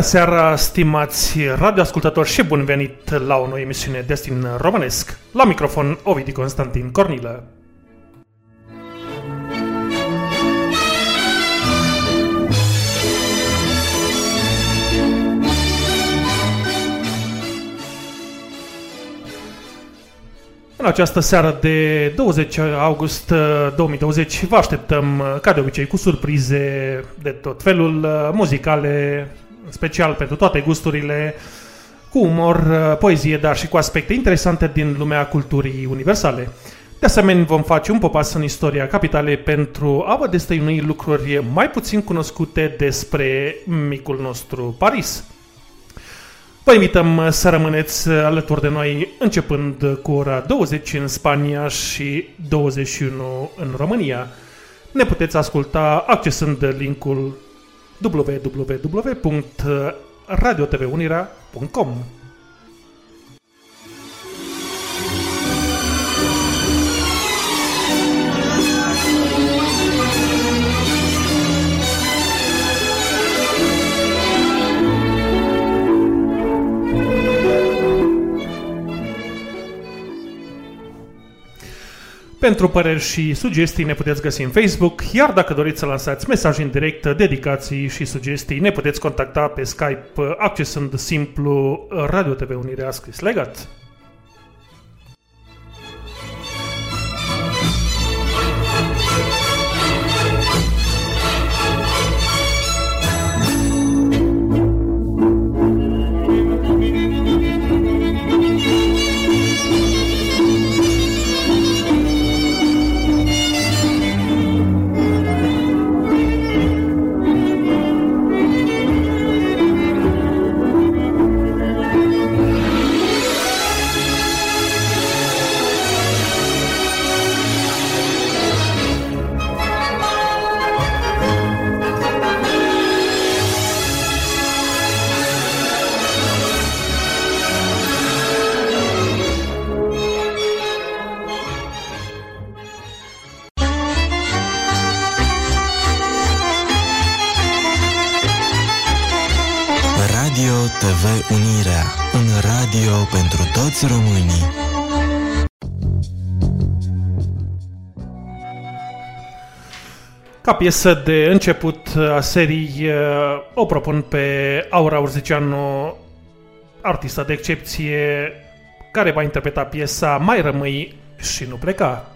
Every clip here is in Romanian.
Bună seara, stimați radioascultători și bun venit la o nouă emisiune Destin Românesc. La microfon, Ovidi Constantin Cornilă. În această seară de 20 august 2020 vă așteptăm, ca de obicei, cu surprize de tot felul, muzicale, special pentru toate gusturile, cu umor, poezie, dar și cu aspecte interesante din lumea culturii universale. De asemenea, vom face un popas în istoria capitalei pentru a vă destăinui lucruri mai puțin cunoscute despre micul nostru Paris. Vă invităm să rămâneți alături de noi începând cu ora 20 în Spania și 21 în România. Ne puteți asculta accesând linkul www.radiotvunirea.com Pentru păreri și sugestii ne puteți găsi în Facebook, iar dacă doriți să lansați mesaje în direct, dedicații și sugestii, ne puteți contacta pe Skype accesând simplu Radio TV Unirea scris legat. Ca piesă de început a serii o propun pe Aura Urzicianu, artista de excepție, care va interpreta piesa Mai rămâi și nu pleca.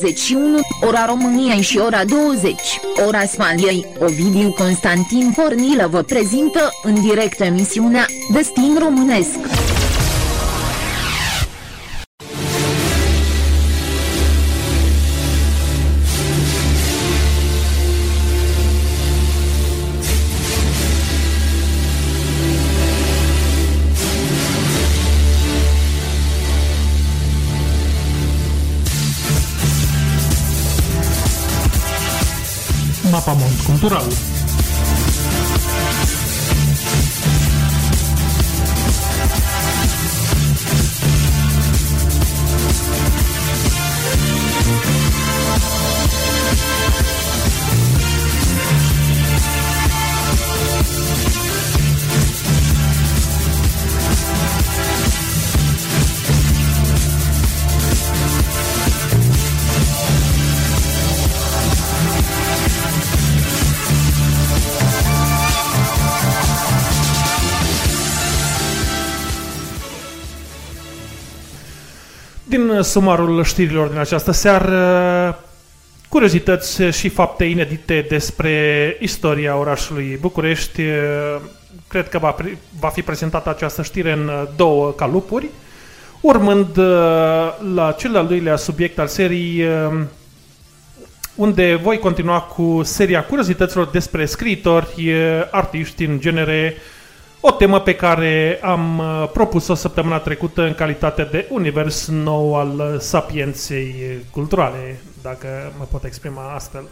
21, ora României și ora 20, ora Spaniei, Ovidiu Constantin Cornilă vă prezintă în direct emisiunea Destin Românesc. Din sumarul știrilor din această seară, curiozități și fapte inedite despre istoria orașului București. Cred că va, pri- va fi prezentată această știre în două calupuri, urmând la cel de-al doilea subiect al serii, unde voi continua cu seria curiozităților despre scriitori, artiști în genere, o temă pe care am uh, propus-o săptămâna trecută în calitate de univers nou al uh, sapienței culturale, dacă mă pot exprima astfel.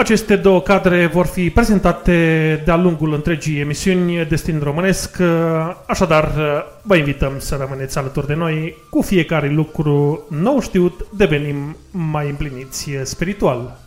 Aceste două cadre vor fi prezentate de-a lungul întregii emisiuni Destin Românesc, așadar vă invităm să rămâneți alături de noi. Cu fiecare lucru nou știut devenim mai împliniți spiritual.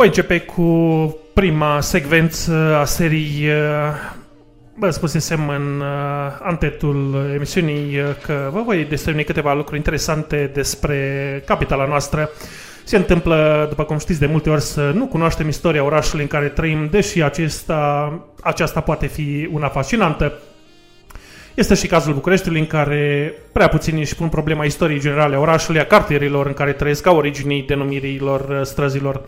Voi începe cu prima secvență a serii Bă, spusesem în uh, antetul emisiunii că vă voi destăiuni câteva lucruri interesante despre capitala noastră. Se întâmplă, după cum știți, de multe ori să nu cunoaștem istoria orașului în care trăim, deși acesta, aceasta poate fi una fascinantă. Este și cazul Bucureștiului în care prea puțini își pun problema istoriei generale a orașului, a cartierilor în care trăiesc, ca originii denumirilor străzilor.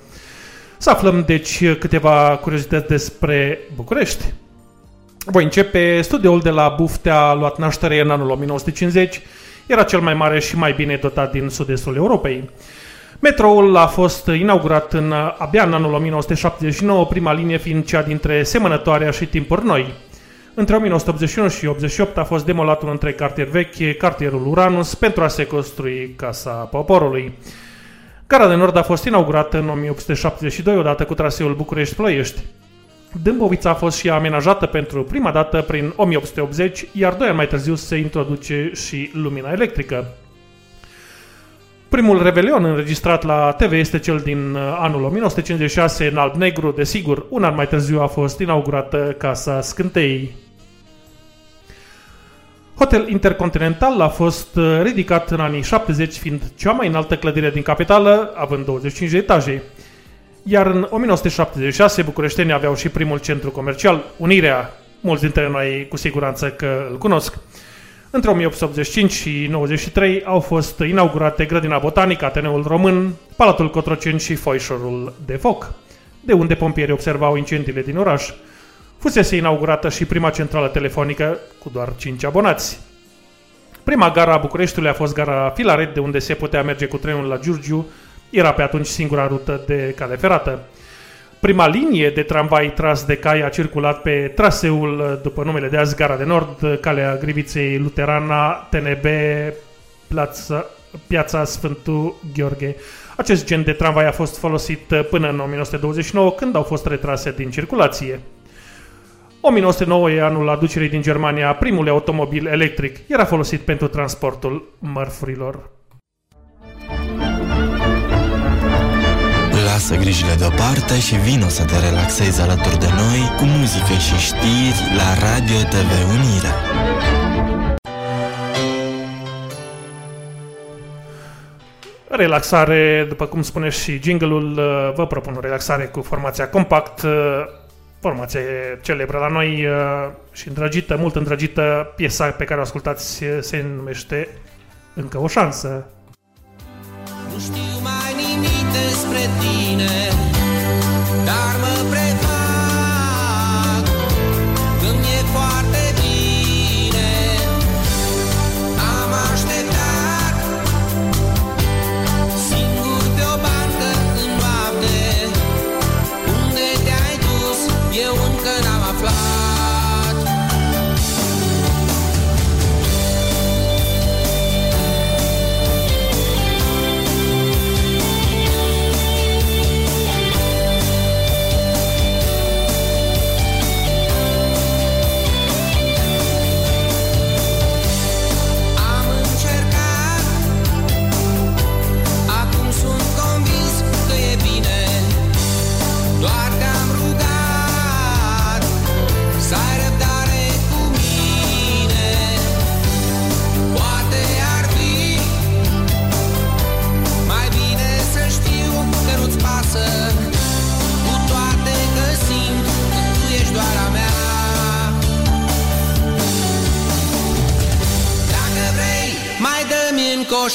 Să aflăm, deci, câteva curiozități despre București. Voi începe. Studioul de la Buftea a luat naștere în anul 1950. Era cel mai mare și mai bine dotat din sud-estul Europei. Metroul a fost inaugurat în, abia în anul 1979, prima linie fiind cea dintre Semănătoarea și Timpuri Noi. Între 1981 și 88 a fost demolat un întreg cartier vechi, cartierul Uranus, pentru a se construi Casa Poporului. Gara de Nord a fost inaugurată în 1872, odată cu traseul București-Ploiești. Dâmbovița a fost și amenajată pentru prima dată prin 1880, iar doi ani mai târziu se introduce și lumina electrică. Primul revelion înregistrat la TV este cel din uh, anul 1956 în alb-negru, desigur, un an mai târziu a fost inaugurată Casa Scântei. Hotel Intercontinental a fost uh, ridicat în anii 70, fiind cea mai înaltă clădire din capitală, având 25 de etaje. Iar în 1976 bucureștenii aveau și primul centru comercial, Unirea, mulți dintre noi cu siguranță că îl cunosc. Între 1885 și 93 au fost inaugurate Grădina Botanică, Ateneul Român, Palatul Cotroceni și Foișorul de Foc, de unde pompierii observau incendiile din oraș. Fusese inaugurată și prima centrală telefonică cu doar 5 abonați. Prima gara a Bucureștiului a fost gara Filaret, de unde se putea merge cu trenul la Giurgiu, era pe atunci singura rută de cale ferată. Prima linie de tramvai tras de cai a circulat pe traseul după numele de azi Gara de Nord, calea Griviței Luterana, TNB, Plața, Piața Sfântul Gheorghe. Acest gen de tramvai a fost folosit până în 1929, când au fost retrase din circulație. 1909 e anul aducerii din Germania primului automobil electric. Era folosit pentru transportul mărfurilor. Lasă grijile deoparte și vino să te relaxezi alături de noi cu muzică și știri la Radio TV Unirea. Relaxare, după cum spune și jingle-ul, uh, vă propun o relaxare cu formația Compact, uh, formație celebră la noi uh, și îndrăgită, mult îndrăgită, piesa pe care o ascultați se numește Încă o șansă. Nu știu mai nimic despre tine Dar mă prefac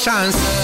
o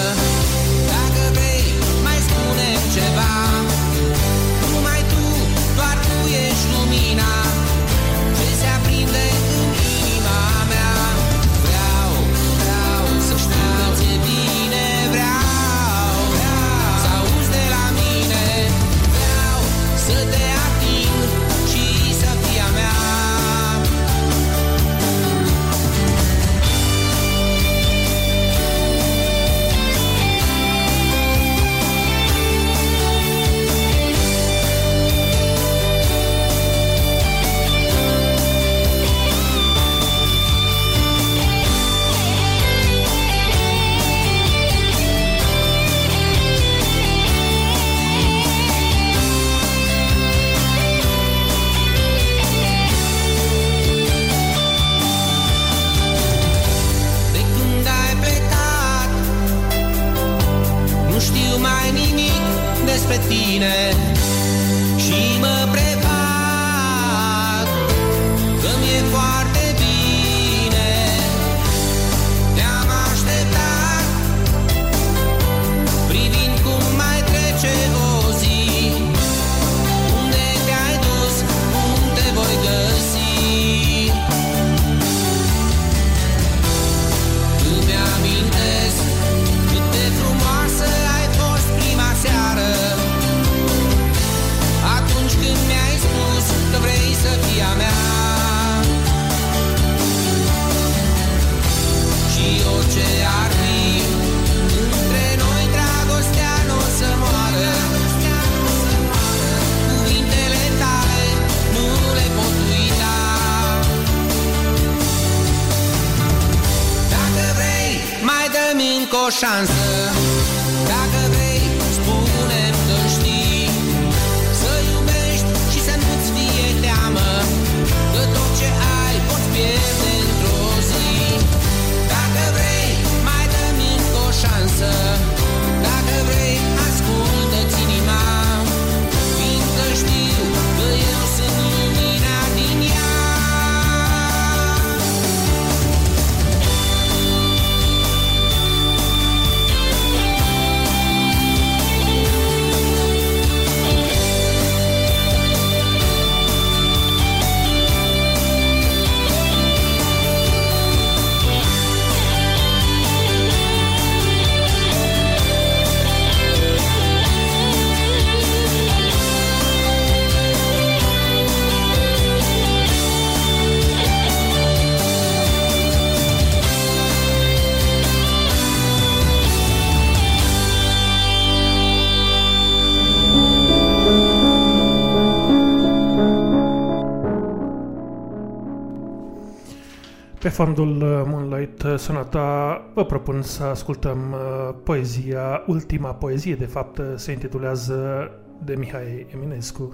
fondul uh, Moonlight uh, Sonata vă propun să ascultăm uh, poezia, ultima poezie de fapt se intitulează de Mihai Eminescu.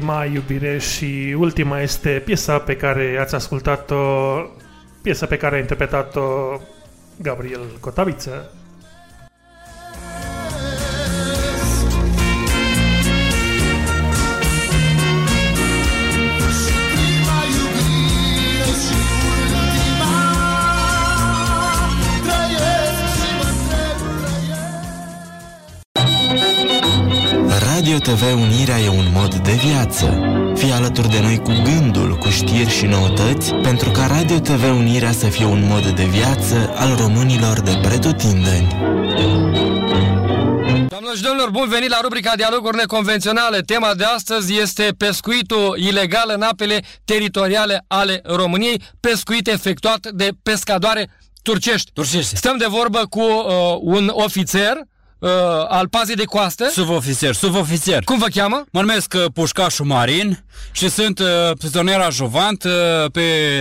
Prima iubire și ultima este piesa pe care ați ascultat-o, piesa pe care a interpretat-o Gabriel Cotaviță. Trăiesc Radio TV Unirea e un mod de viață. Fii alături de noi cu gândul, cu știri și noutăți, pentru ca Radio TV Unirea să fie un mod de viață al românilor de pretutindeni. Doamnelor și domnilor, bun venit la rubrica Dialoguri neconvenționale. Tema de astăzi este pescuitul ilegal în apele teritoriale ale României, pescuit efectuat de pescadoare turcești. Turcești. Stăm de vorbă cu uh, un ofițer uh, al pazei de coastă. Subofițer, subofițer. Cum vă cheamă? Mă numesc uh, Pușcașul Marin și sunt uh, prizonier adjuvant uh, pe...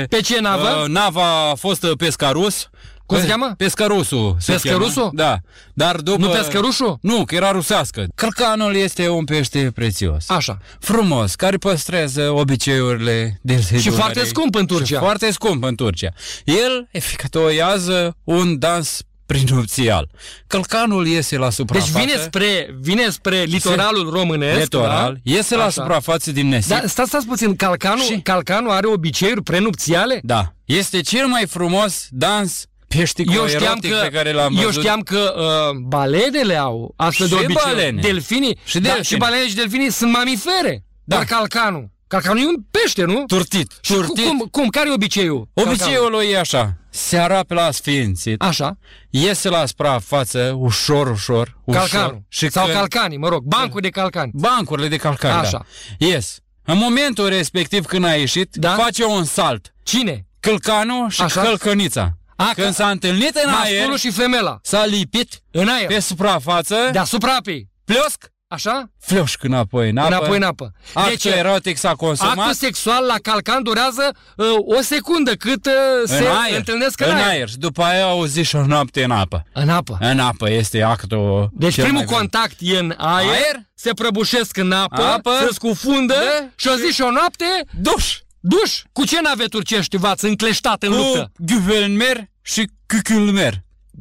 Pe ce navă? Uh, nava a fost uh, Pescarus. Cum se Pe- cheamă? Pescărusul. se Pescărusul? cheamă. Da. Dar după... Nu pescărușul? Nu, că era rusească. Cărcanul este un pește prețios. Așa. Frumos, care păstrează obiceiurile de Și foarte scump în Turcia. Și foarte scump în Turcia. El efectuează un dans prenupțial. Călcanul iese la Deci suprafață. vine spre, vine spre litoralul românesc. Litoral, da? iese la Așa. suprafață din nesip. Da, stați, stați puțin, calcanul, Și? calcanul are obiceiuri prenupțiale? Da. Este cel mai frumos dans peștico Eu știam erotic că, pe care l-am eu văzut. știam că uh, balenele au astfel de Și obiceiuri. balene. Delfinii. Și da, delfini. și balenele și delfinii sunt mamifere. Da. Dar calcanul. Calcanul e un pește, nu? Turtit. Și turtit. Cum, cum, care e obiceiul? Obiceiul lui e așa. Se arape la sfințit. Așa. Iese la suprafață ușor, ușor. ușor Calcanul. Și Sau când- calcanii, mă rog. Bancul de calcani. Bancurile de calcan, Așa. da. Ies. În momentul respectiv când a ieșit, Da? face un salt. Cine? Călcanul și Așa. călcănița. A, când că- s-a întâlnit în aer, Masculul și femela. s-a lipit În aer. pe suprafață, Deasupra apei. pliosc, Așa? flioșc înapoi în apă. Înapoi în apă. Actul Deci, erotic s-a consumat. Actul sexual la calcan durează uh, o secundă cât uh, se în aer, întâlnesc în aer. Și după aia au zis și o noapte în apă. În apă. În apă este actul Deci cel primul mai contact e în aer, Aer? se prăbușesc în apă, Apă. se scufundă Da. și o zi și o noapte, Duș! duș. Cu ce nave turcești v-ați încleștat în luptă? Cu Güvelmer și Cuculmer.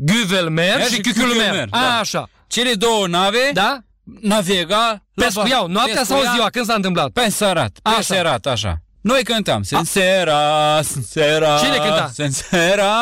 Güvelmer și și Cuculmer. Cuculmer, da. Așa. Cele două nave Da? Navega... la Pescuiau. ba- Noaptea sau pescuia ziua? Când s-a întâmplat? Pe serat, pe Așa. serat, așa. Noi cântam, Sensera, Sensera, Cine cânta? Sensera.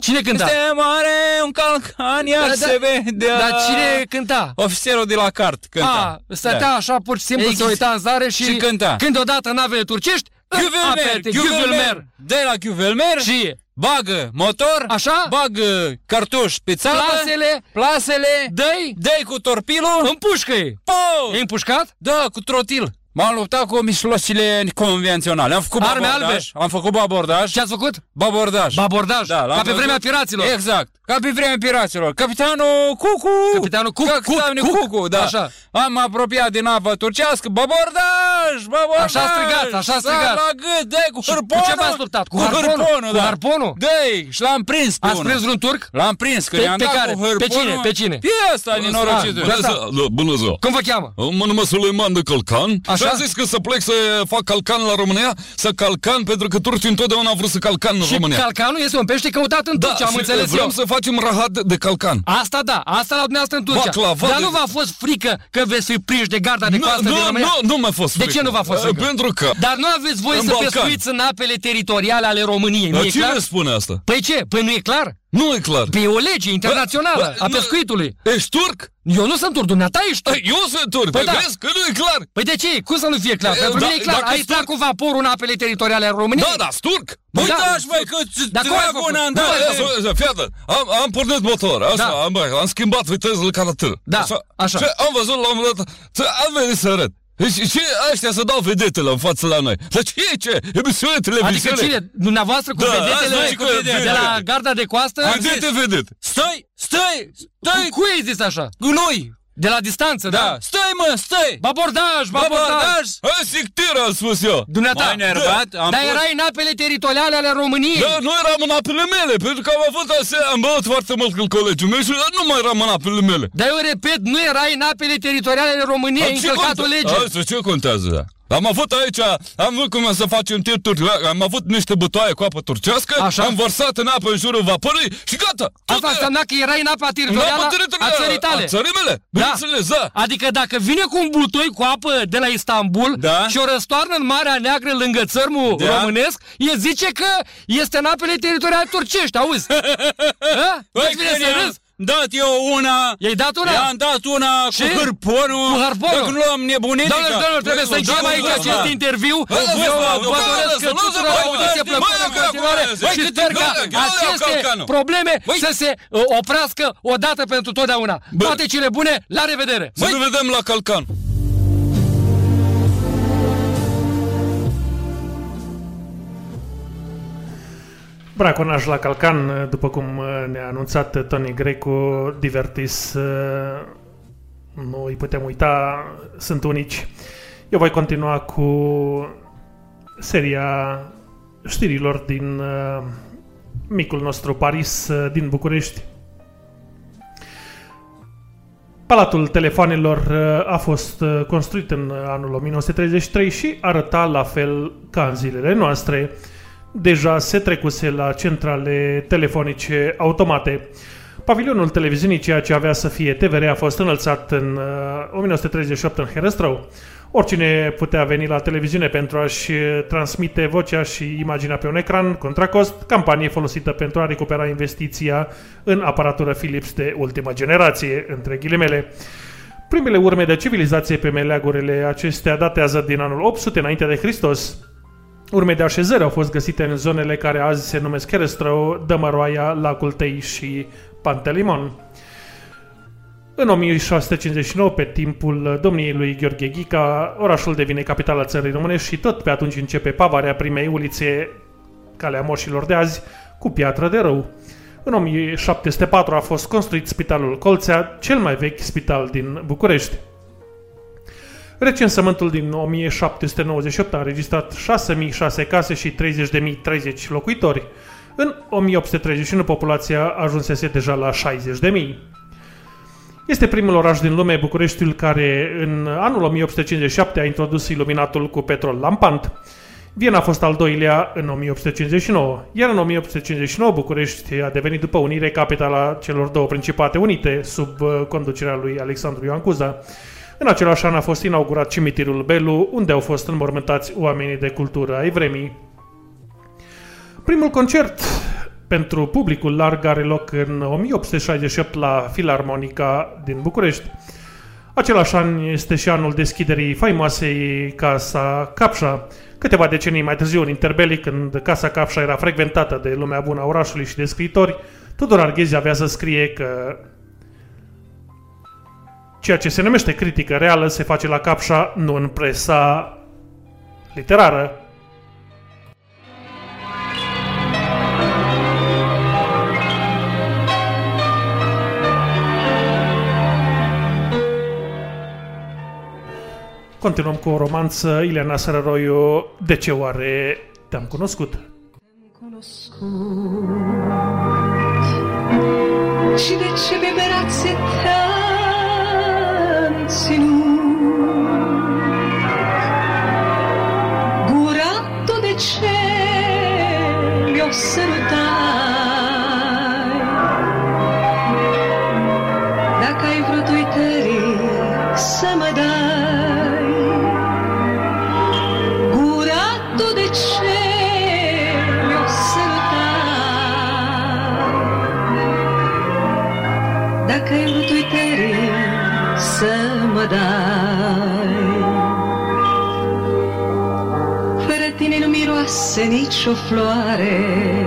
Cine cânta? Este mare un calcan, iar Da, da. se vedea. Dar cine cânta? Ofițerul de la cart cânta. A, stătea Da. așa, pur și simplu, se Exact. uita în zare și, Și cânta. Când odată navele turcești, Güvelmer, apete, Güvelmer, de la Güvelmer Și bagă motor, Așa? bagă cartuș pe țapă, plasele, plasele, dă-i, dă cu torpilul, împușcă-i. po! E împușcat? Da, cu trotil. M-am luptat cu mișloșile convenționale. Am făcut Arme babordaj. albe. Am făcut babordaj. Ce ați făcut? Babordaj. Babordaj. Da, l-am Ca pe văzut. vremea piraților. Exact. Ca pe vremea piraților. Capitanul Cucu. Capitanul Cuc, Capitanul Cuc, Cucu, da. Așa. Am apropiat din apa turcească. Babordaj! Babordaj! Așa strigați, așa strigați. Da, la gât, dai cu Și hârponul. cu ce v-ați luptat? Cu Cu harponul? hârponul, Cu da. harponul? Dai, și l-am prins pe Ați unul. prins vreun turc? L-am prins, că Pe- i-am pe dat care? cu Pe hârponul. cine? Pe cine? Pe ăsta, nenorocit. Ah, Bună Asta- ziua, da, bună ziua. Cum vă cheamă? Mă numesc Suleiman de Calcan Așa? și am zis că să plec să fac calcan la România, să calcan, pentru că turcii întotdeauna au vrut să calcan în Și România. calcanul este un pește căutat în Turcia, am și înțeles vrem eu. să facem rahat de calcan. Asta da, asta la dumneavoastră în Turcia. Baclava Dar de- nu v-a fost frică că veți fi prinși de garda de Nu, coastă nu, din România? nu, nu mi-a fost De ce frică. nu v-a fost Uh, frică? Pentru că... Dar nu aveți voie În să Balcani. pescuiți în apele teritoriale ale României, nu Dar e cine clar? spune asta? Păi ce? Păi nu e clar? Nu e clar. Păi e o lege internațională Bă, a nu- pescuitului. Ești turc? Eu nu sunt turc, dumneata ești turc. Ei, Eu sunt turc, Păi păi da. vezi că nu e clar. Păi de ce? Cum să nu fie clar? E, Pentru da, mine e clar. dacă Ai sunt stat cu vaporul în apele teritoriale ale României? Da, da, turc. Păi Da. da, băi, că Dar cum ai dragul făcut? n-am Cum dat. ai Ia, făcut? să- să- Fii atent. am, am pornit motor, așa, Da. am, am schimbat vitezele ca la târ. Da, așa. Și am văzut la un moment dat, să- am venit să arăt. Deci ce ăștia să dau vedetele în față la noi? Dar ce e ce? Emisiune Adică televiziune? cine? Dumneavoastră cu Da, vedetele asta e cu vedete. de la garda de coastă? Vedete, vedete. Stai, stai, stai. Cu ei zis așa? Gunoi. De la distanță, da? Da, stai mă, stai. Babordaj, babordaj! Babordaj. Hai, sictir, am spus eu. Dumneata, M-ai enervat, am dar pus- erai în apele teritoriale ale României. Da, nu eram în apele mele, pentru că am avut asea, am băut foarte mult cu colegii mei și nu mai eram în apele mele. Dar eu repet, nu erai în apele teritoriale ale României, ai Dar ce încălcat o conte- lege. Asta ce contează, da? Am avut aici, am văzut cum să facem tir turc, am avut niște butoaie cu apă turcească, Așa. am vărsat în apă în jurul vaporului și gata. Asta înseamnă că erai în apa În teritorială apă a teritorială țării tale. A țării mele, bineînțeles, da. Adică dacă vine cu un butoi cu apă de la Istanbul Da. și o răstoarnă în Marea Neagră lângă țărmul Da. românesc, e zice că este în apele teritoriale turcești, auzi? Ha? Băi, Nu-ți vine când să i-am râzi? Dat eu una... I-ai dat una? I-am dat una Și? cu hârponul. Cu hârponul? Dacă nu am nebunit. Doamne, domnule, trebuie să Băi, încheiem da, aici da, acest da. interviu. Băi, da, Eu da, vă da, doresc da, că nu se tuturor poate. audiție Băi, plăcută în da, continuare băi, și cât- sper ca gata, gata, aceste calcanul. probleme să se uh, oprească odată pentru totdeauna. Toate cele bune, la revedere! Să ne vedem la Calcan. Braconaj la Calcan, după cum uh, ne-a anunțat Tony Grecu, Divertis, uh, nu îi putem uita, sunt unici. Eu voi continua cu seria știrilor din uh, micul nostru Paris uh, din București. Palatul telefonelor uh, a fost uh, construit în anul 1933 și arăta la fel ca în zilele noastre. Deja se trecuse la centrale telefonice automate. Pavilionul televiziunii, ceea ce avea să fie TVR, a fost înălțat în uh, 1938 în Herăstrău. Oricine putea veni la televiziune pentru a-și uh, transmite vocea și imaginea pe un ecran, contra cost, campanie folosită pentru a recupera investiția în aparatură Philips de ultima generație, între ghilimele. Primele urme de civilizație pe meleagurile acestea datează din anul 800 înainte de Hristos. Urme de așezări au fost găsite în zonele care azi se numesc Herăstrău, Dămăroaia, Lacul Tei și Pantelimon. În 1659, pe timpul domniei lui Gheorghe Ghica, orașul devine capitala țării românești și tot pe atunci începe pavarea primei ulițe, calea moșilor de azi, cu piatră de rău. În 1704 a fost construit Spitalul Colțea, cel mai vechi spital din București. Recensământul din 1798 a înregistrat 6.006 case și 30.030 locuitori. În 1831 populația ajunsese deja la 60.000. Este primul oraș din lume, Bucureștiul, care în anul 1857 a introdus iluminatul cu petrol lampant. Viena a fost al doilea în 1859, iar în 1859 București a devenit după unire capitala celor două principate unite sub uh, conducerea lui Alexandru Ioan Cuza. În același an a fost inaugurat cimitirul Belu, unde au fost înmormântați oamenii de cultură ai vremii. Primul concert pentru publicul larg are loc în 1868 la Filarmonica din București. Același an este și anul deschiderii faimoasei Casa Capșa. Câteva decenii mai târziu, în interbelic, când Casa Capșa era frecventată de lumea bună a orașului și de scriitori, Tudor Arghezi avea să scrie că Ceea ce se numește critică reală se face la capșa, nu în presa literară. Continuăm cu o romanță, Ileana Sărăroiu, De ce oare te-am cunoscut? Te-am cunoscut Și de ce de brațe sinur gurato de cieli osserutare piace nicio floare.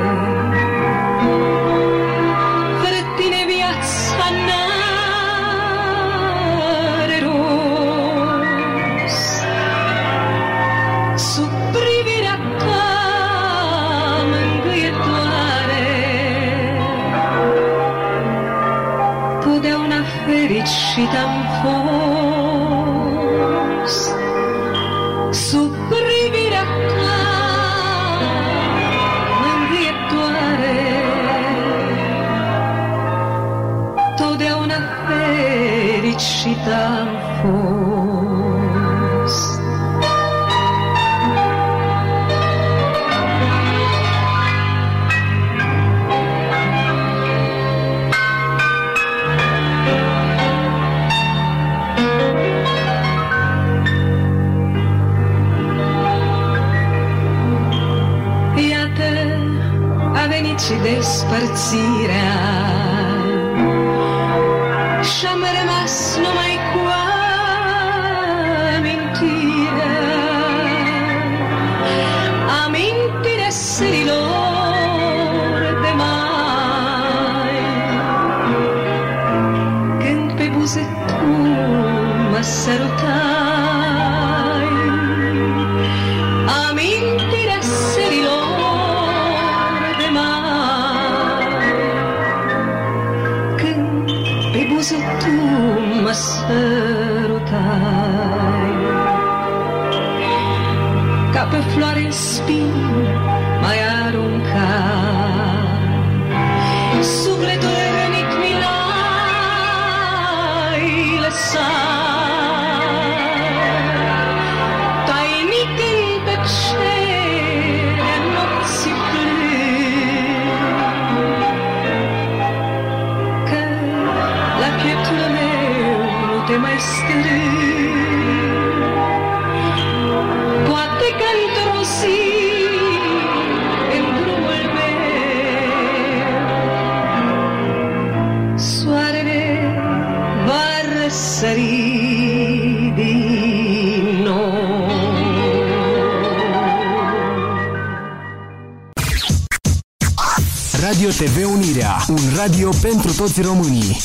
Ferettine piazza nare rossa, su privi raccame in cui dolare, tu de una uscita fosse. E a te a de sparzire toți românii.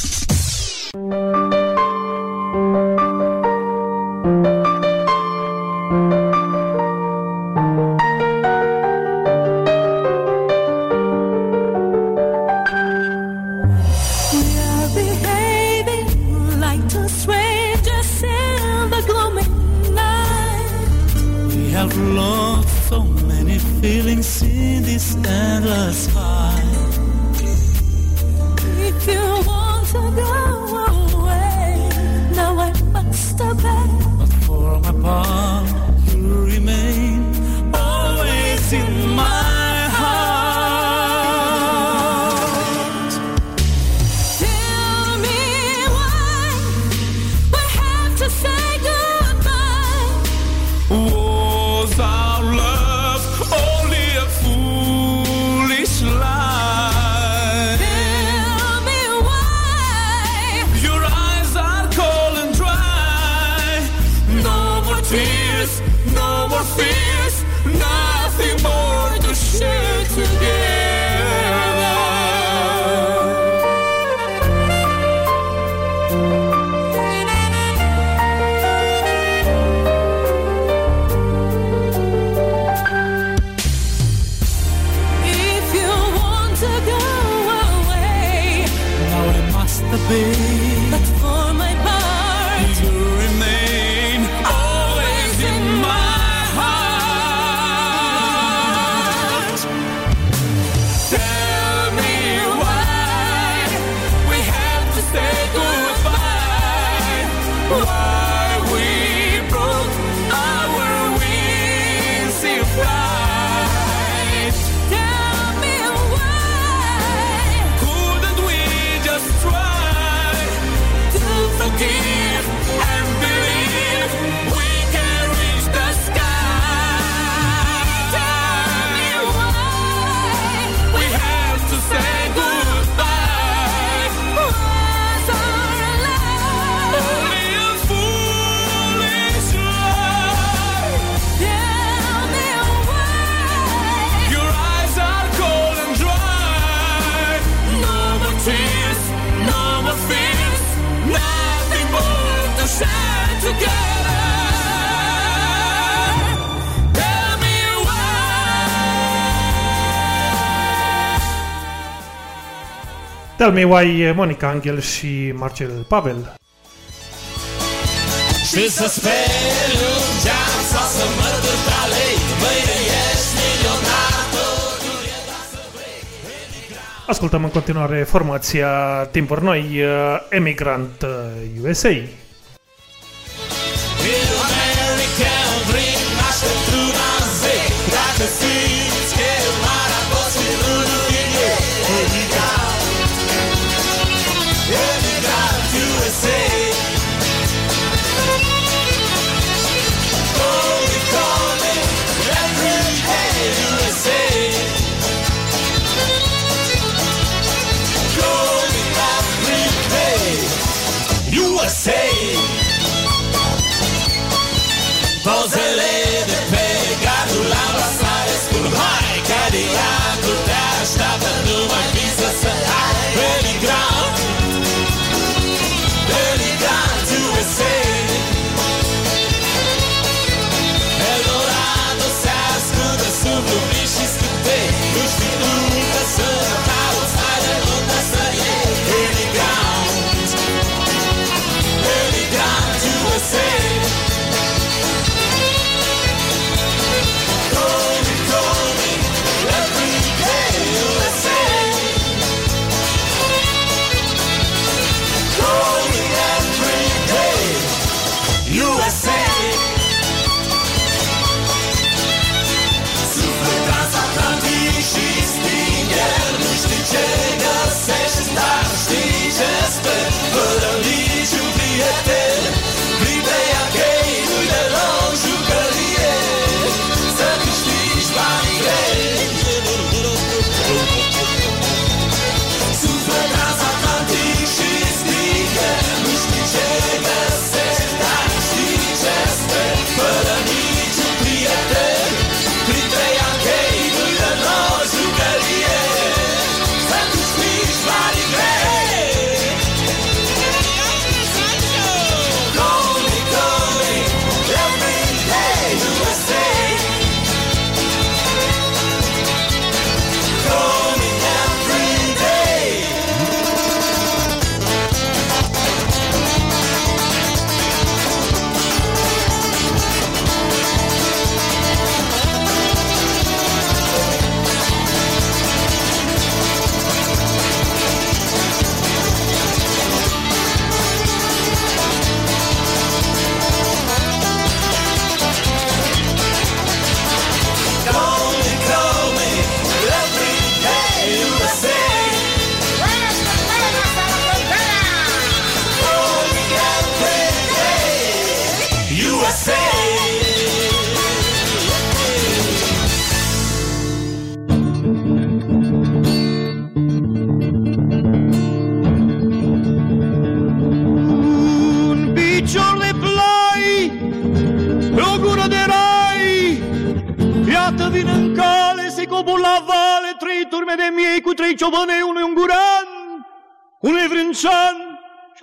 Tell Me Why, Monica Angel și Marcel Pavel. Și să speri un geam sau să mături tale, mâine ești milionar. Ascultăm în continuare formația Timpuri Noi, eh, Emigrant eh, USA.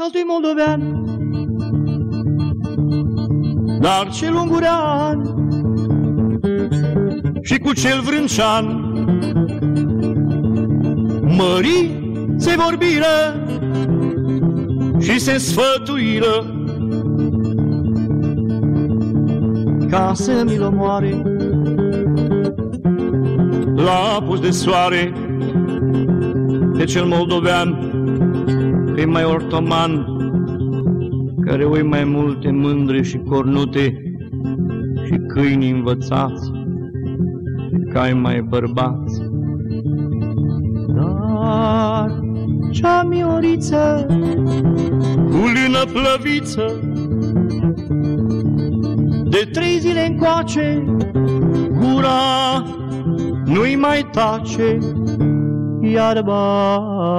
altui moldovean. Dar ce lungurean și cu cel vrâncean mări se vorbiră și se sfătuiră ca să mi-l omoare la apus de soare pe cel moldovean pe mai ortoman care oi mai multe mândre și cornute și câini învățați cai mai bărbați. Dar cea mioriță cu lână plăviță de trei zile încoace gura nu-i mai tace iarba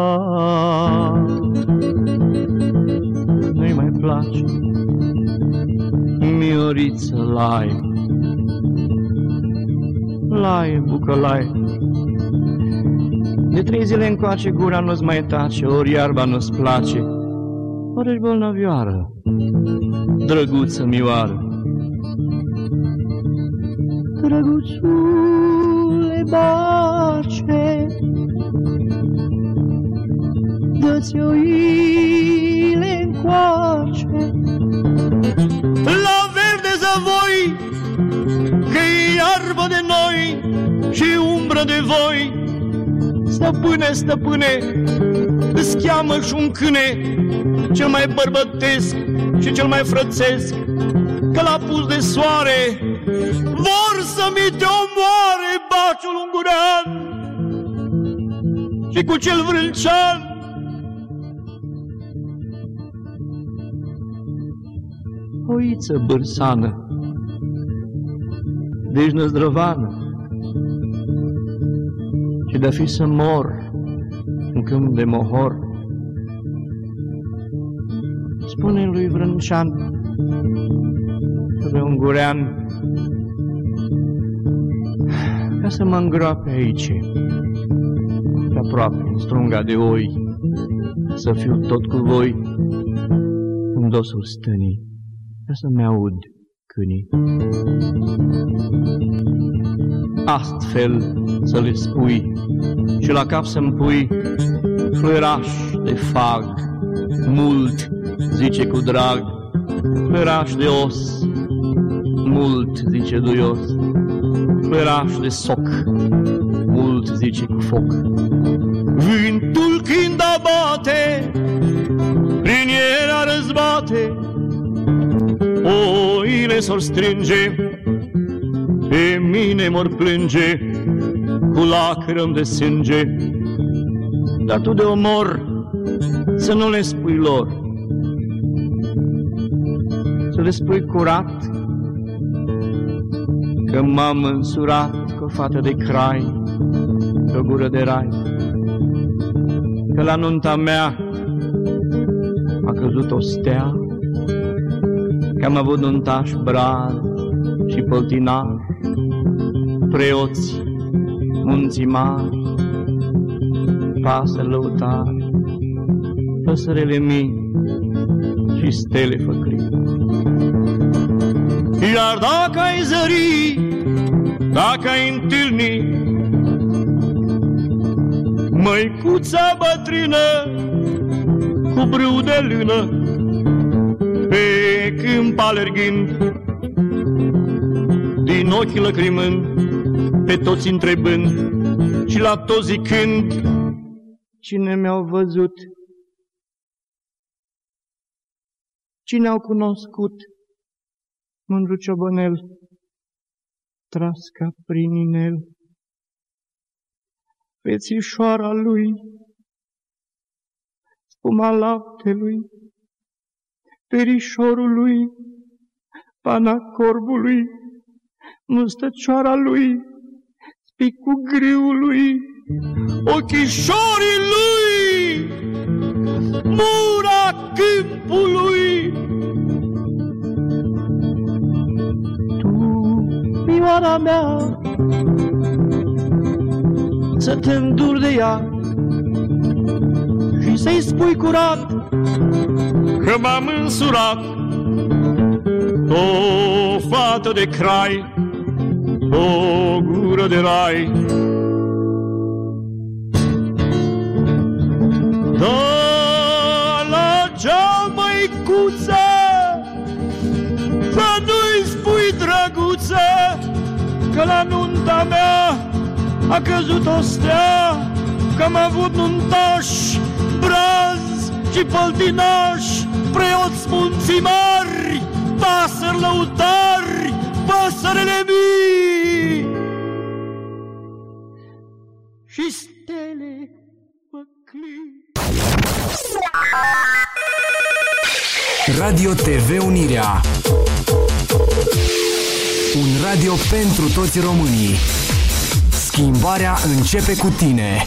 nu-i mai place mioriță lai lai, bucălai. De trei zile încoace gura nu-ți mai tace, ori iarba nu-ți place, ori ești bolnavioară, drăguță mioară. Drăguțule bace, dă-ți oile încoace, la verde zăvoi, că e iarbă de noi și umbră de voi. Stăpâne, stăpâne, îți cheamă și un câine, cel mai bărbătesc și cel mai frățesc, că l-a pus de soare, vor să mi te omoare baciul ungurean și cu cel vrâncean. Oiță bârsană, deci năzdrăvană. Și de-a fi să mor în câmp de mohor. Spune lui Vrâncean că pe un gurean ca să mă îngroape aici, pe aproape, în strunga de oi, să fiu tot cu voi în dosul stânii, ca să-mi aud câinii. Astfel să le spui și la cap să-mi pui fluieraș de fag, mult, zice cu drag, fluieraș de os, mult, zice duios, fluieraș de soc, mult, zice cu foc. Vântul când abate, prin era răzbate, oile s-or strânge, pe mine mor plânge, cu lacrăm de sânge, dar tu de omor să nu le spui lor, să le spui curat, că m-am însurat cu o fată de crai, pe o gură de rai, că la nunta mea a căzut o stea, că am avut un taș braz și păltinar, preoți, munții mari, pasă lăutari, păsărele mii și stele făcrii. Iar dacă ai zări, dacă ai întâlni, măicuța bătrână cu brâu de lână, pe câmp alergând, din ochi lăcrimând, pe toți întrebând și la toți zicând, cine mi-au văzut, cine au cunoscut, mândru ciobănel, tras ca prin inel, fețișoara lui, spuma laptelui, perișorul lui, pana corbului, mustăcioara lui, spicul griului, ochișorii lui, mura câmpului. Tu, mioara mea, să te înduri de ea și să-i spui curat că m-am însurat o fată de crai, o gură de rai. Da la geam micuță Să nu-i spui, drăguță Că la nunta mea a căzut o stea Că am avut nuntași, braz și păltinași Preoți munții mari, pasări lăutari Păsărele mii! Și stele măclii Radio TV Unirea. Un radio pentru toți românii. Schimbarea începe cu tine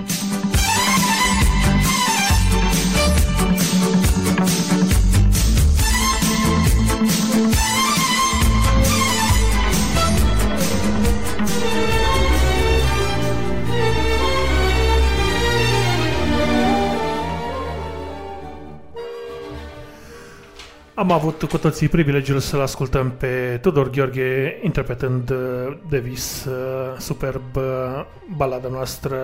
Am avut cu toții privilegiul să-l ascultăm pe Tudor Gheorghe interpretând uh, de vis uh, superb uh, balada noastră,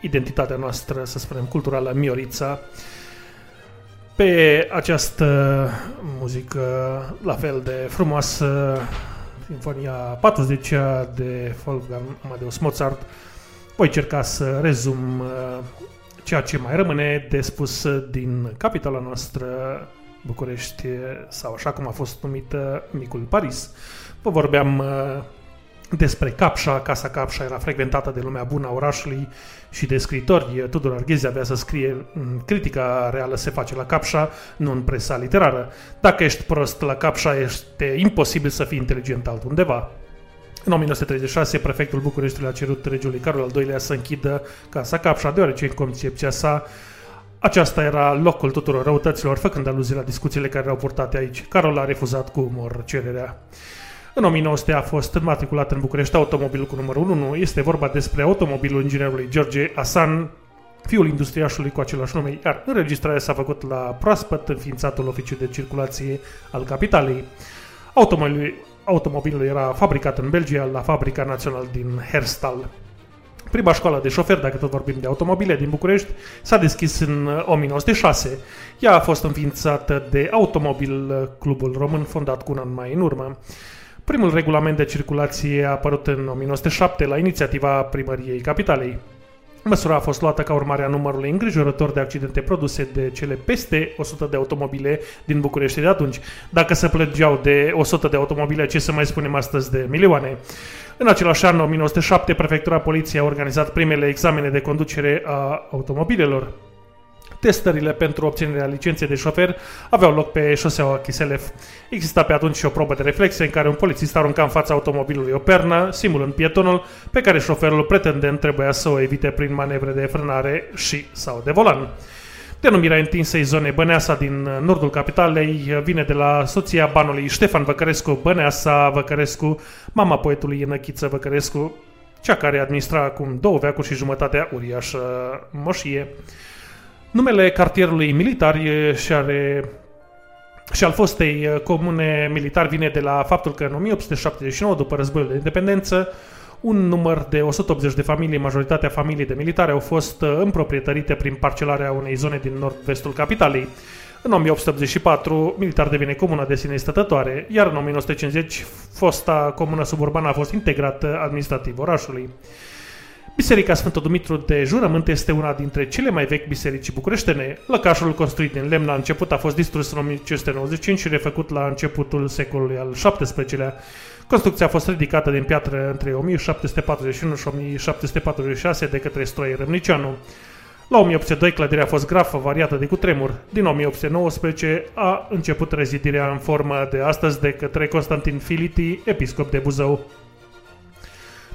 identitatea noastră, să spunem, culturală, Miorița. Pe această muzică la fel de frumoasă, Sinfonia 40 de Wolfgang Amadeus Mozart, voi încerca să rezum ceea ce mai rămâne de spus din capitala noastră București sau așa cum a fost numită Micul Paris. Vă vorbeam uh, despre Capșa, Casa Capșa era frecventată de lumea bună a orașului și de scritori. Tudor Arghezi avea să scrie "Mm, critica reală se face la Capșa, nu în presa literară. Dacă ești prost la Capșa, este imposibil să fii inteligent altundeva. În 1936, prefectul Bucureștiului a cerut regiului Carol al II-lea să închidă Casa Capșa, deoarece în concepția sa aceasta era locul tuturor răutăților, făcând aluzie la discuțiile care erau purtate aici. Carol a refuzat cu umor cererea. În 1900 a fost înmatriculat în București automobilul cu numărul 1. Este vorba despre automobilul inginerului George Asan, fiul industriașului cu același nume, iar înregistrarea s-a făcut la proaspăt înființatul oficiu de circulație al capitalei. Automobilul, automobilul era fabricat în Belgia la Fabrica Națională din Herstal. Prima școală de șofer, dacă tot vorbim de automobile, din București, s-a deschis în uh, 1906. Ea a fost înființată de Automobil uh, Clubul Român, fondat cu un an mai în urmă. Primul regulament de circulație a apărut în 1907 la inițiativa primăriei capitalei. Măsura a fost luată ca urmare a numărului îngrijorător de accidente produse de cele peste 100 de automobile din București de atunci. Dacă se plângeau de 100 de automobile, ce să mai spunem astăzi de milioane? În același an, 1907, Prefectura Poliției a organizat primele examene de conducere a automobilelor. Testările pentru obținerea licenței de șofer aveau loc pe șoseaua Chiselef. Exista pe atunci și o probă de reflexe în care un polițist arunca în fața automobilului o pernă, simulând pietonul, pe care șoferul pretendent trebuia să o evite prin manevre de frânare și sau de volan. Denumirea întinsei zone Băneasa din nordul capitalei vine de la soția banului Ștefan Văcărescu Băneasa Văcărescu, mama poetului Inăchiță Văcărescu, cea care administra acum două veacuri și jumătatea uriașă moșie. Numele cartierului militar e- și are și al fostei uh, comune militar vine de la faptul că în 1879, după războiul de independență, un număr de 180 de familii, majoritatea familii de militare, au fost uh, împroprietărite prin parcelarea unei zone din nord-vestul capitalei. În 1884, militar devine comună de sine stătătoare, iar în 1950, fosta comună suburbană a fost integrată administrativ orașului. Biserica Sfântul Dumitru de Jurământ este una dintre cele mai vechi biserici bucureștene. Lăcașul construit din lemn la început a fost distrus în 1595 și refăcut la începutul secolului al XVII-lea. Construcția a fost ridicată din piatră între 1741 și 1746 de către Stroie Râmnicianu. La 1802 clădirea a fost grafă variată de cutremur. Din 1819 a început rezidirea în formă de astăzi de către Constantin Filiti, episcop de Buzău.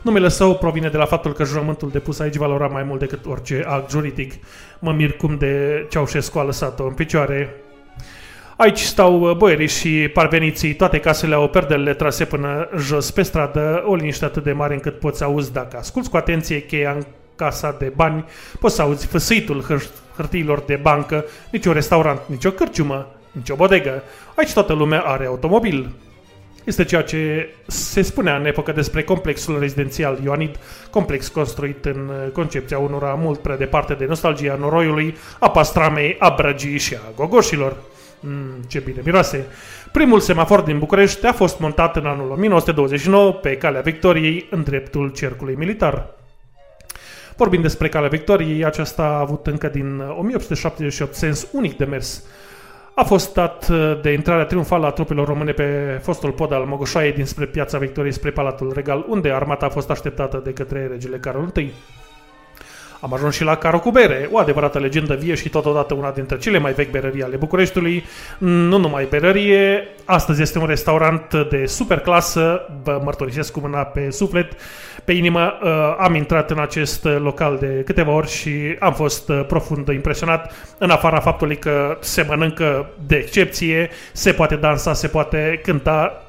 Numele său provine de la faptul că jurământul depus aici valora mai mult decât orice act juridic. Mă mir cum de Ceaușescu a lăsat-o în picioare. Aici stau uh, boierii și parveniții, toate casele au perdelele trase până jos pe stradă, o liniște atât de mare încât poți auzi dacă asculți cu atenție cheia în casa de bani, poți să auzi fâsâitul hâr- hârtiilor de bancă, nici un restaurant, nici o cârciumă, nici o bodegă. Aici toată lumea are automobil. Este ceea ce se spunea în epocă despre complexul rezidențial Ioanid, complex construit în uh, concepția unora mult prea departe de nostalgia noroiului, a pastramei, a brăgii și a gogoșilor. Mm, ce bine miroase! Primul semafor din București a fost montat în anul 1929 pe Calea Victoriei în dreptul cercului militar. Vorbind despre Calea Victoriei, aceasta a avut încă din 1878 sens unic de mers. A fost dat uh, de intrarea triumfală a trupelor române pe fostul pod al Mogoșoaiei dinspre Piața Victoriei spre Palatul Regal, unde armata a fost așteptată de către regele Carol I. Am ajuns și la Caro cu bere, o adevărată legendă vie și totodată una dintre cele mai vechi berării ale Bucureștiului. Nu numai berărie, astăzi este un restaurant de super clasă, vă mărturisesc cu mâna pe suflet, pe inimă. Uh, Am intrat în acest local de câteva ori și am fost uh, profund impresionat, în afara faptului că se mănâncă de excepție, se poate dansa, se poate cânta,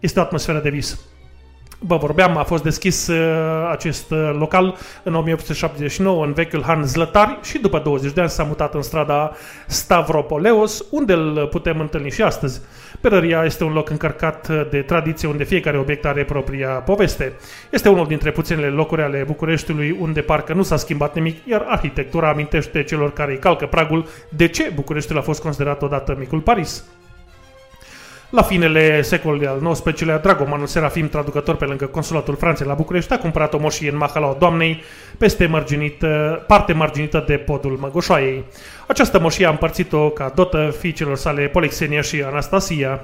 este o atmosferă de vis. Vă vorbeam, a fost deschis uh, acest uh, local în 1879 în vechiul Han Zlătari și după 20 de ani s-a mutat în strada Stavropoleos, unde îl putem întâlni și astăzi. Perăria este un loc încărcat de tradiție unde fiecare obiect are propria poveste. Este unul dintre puținele locuri ale Bucureștiului unde parcă nu s-a schimbat nimic, iar arhitectura amintește celor care îi calcă pragul de ce Bucureștiul a fost considerat odată micul Paris. La finele secolului al XIX-lea, Dragomanul Serafim, traducător pe lângă consulatul Franței la București, a cumpărat o moșie în Mahalaua Doamnei, peste marginită, parte marginită de podul Măgoșoaiei. Această moșie a împărțit-o ca dotă fiicelor sale Polixenia și Anastasia.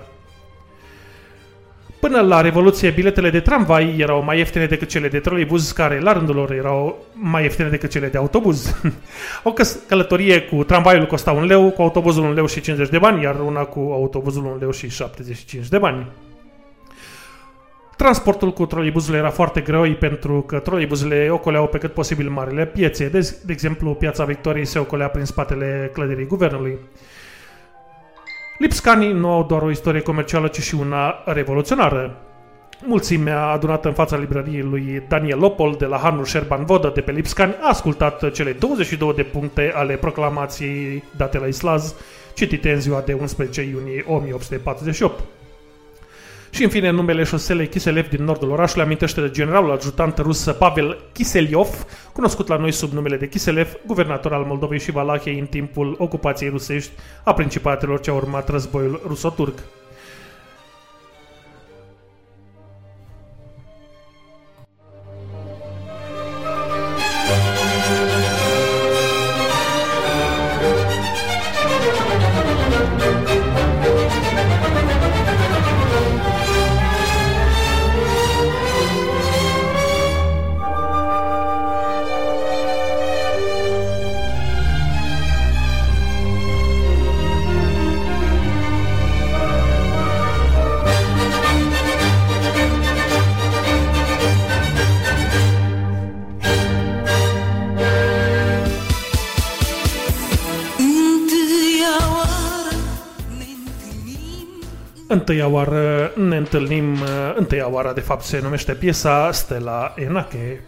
Până la Revoluție, biletele de tramvai erau mai ieftine decât cele de troleibuz, care la rândul lor erau mai ieftine decât cele de autobuz. o căs- călătorie cu tramvaiul costa un leu, cu autobuzul un leu și 50 de bani, iar una cu autobuzul un leu și 75 de bani. Transportul cu troleibuzul era foarte greu pentru că troleibuzele ocoleau pe cât posibil marile piețe. De, de exemplu, piața Victoriei se ocolea prin spatele clădirii guvernului. Lipscanii nu au doar o istorie comercială, ci și una revoluționară. Mulțimea adunată în fața librăriei lui Daniel Lopol de la Hanul Șerban Vodă de pe Lipscani a ascultat cele 22 de puncte ale proclamației date la Islaz, citite în ziua de 11 iunie 1848. Și în fine, numele șoselei Kiselev din nordul orașului amintește de generalul adjutant rus Pavel Kiseliov, cunoscut la noi sub numele de Kiselev, guvernator al Moldovei și Valahiei în timpul ocupației rusești a principatelor ce a urmat războiul ruso-turc. Întâia oară ne întâlnim, uh, întâia oară de fapt se numește piesa Stella Enache.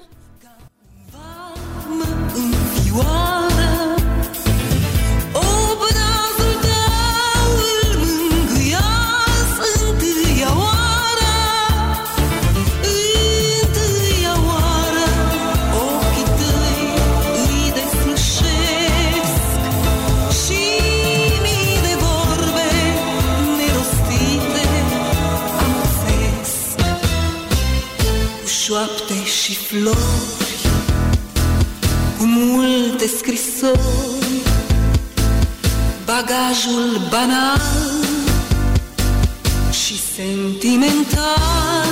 Fioară, cu șoapte și flori cu multe scrisori, bagajul banal și sentimental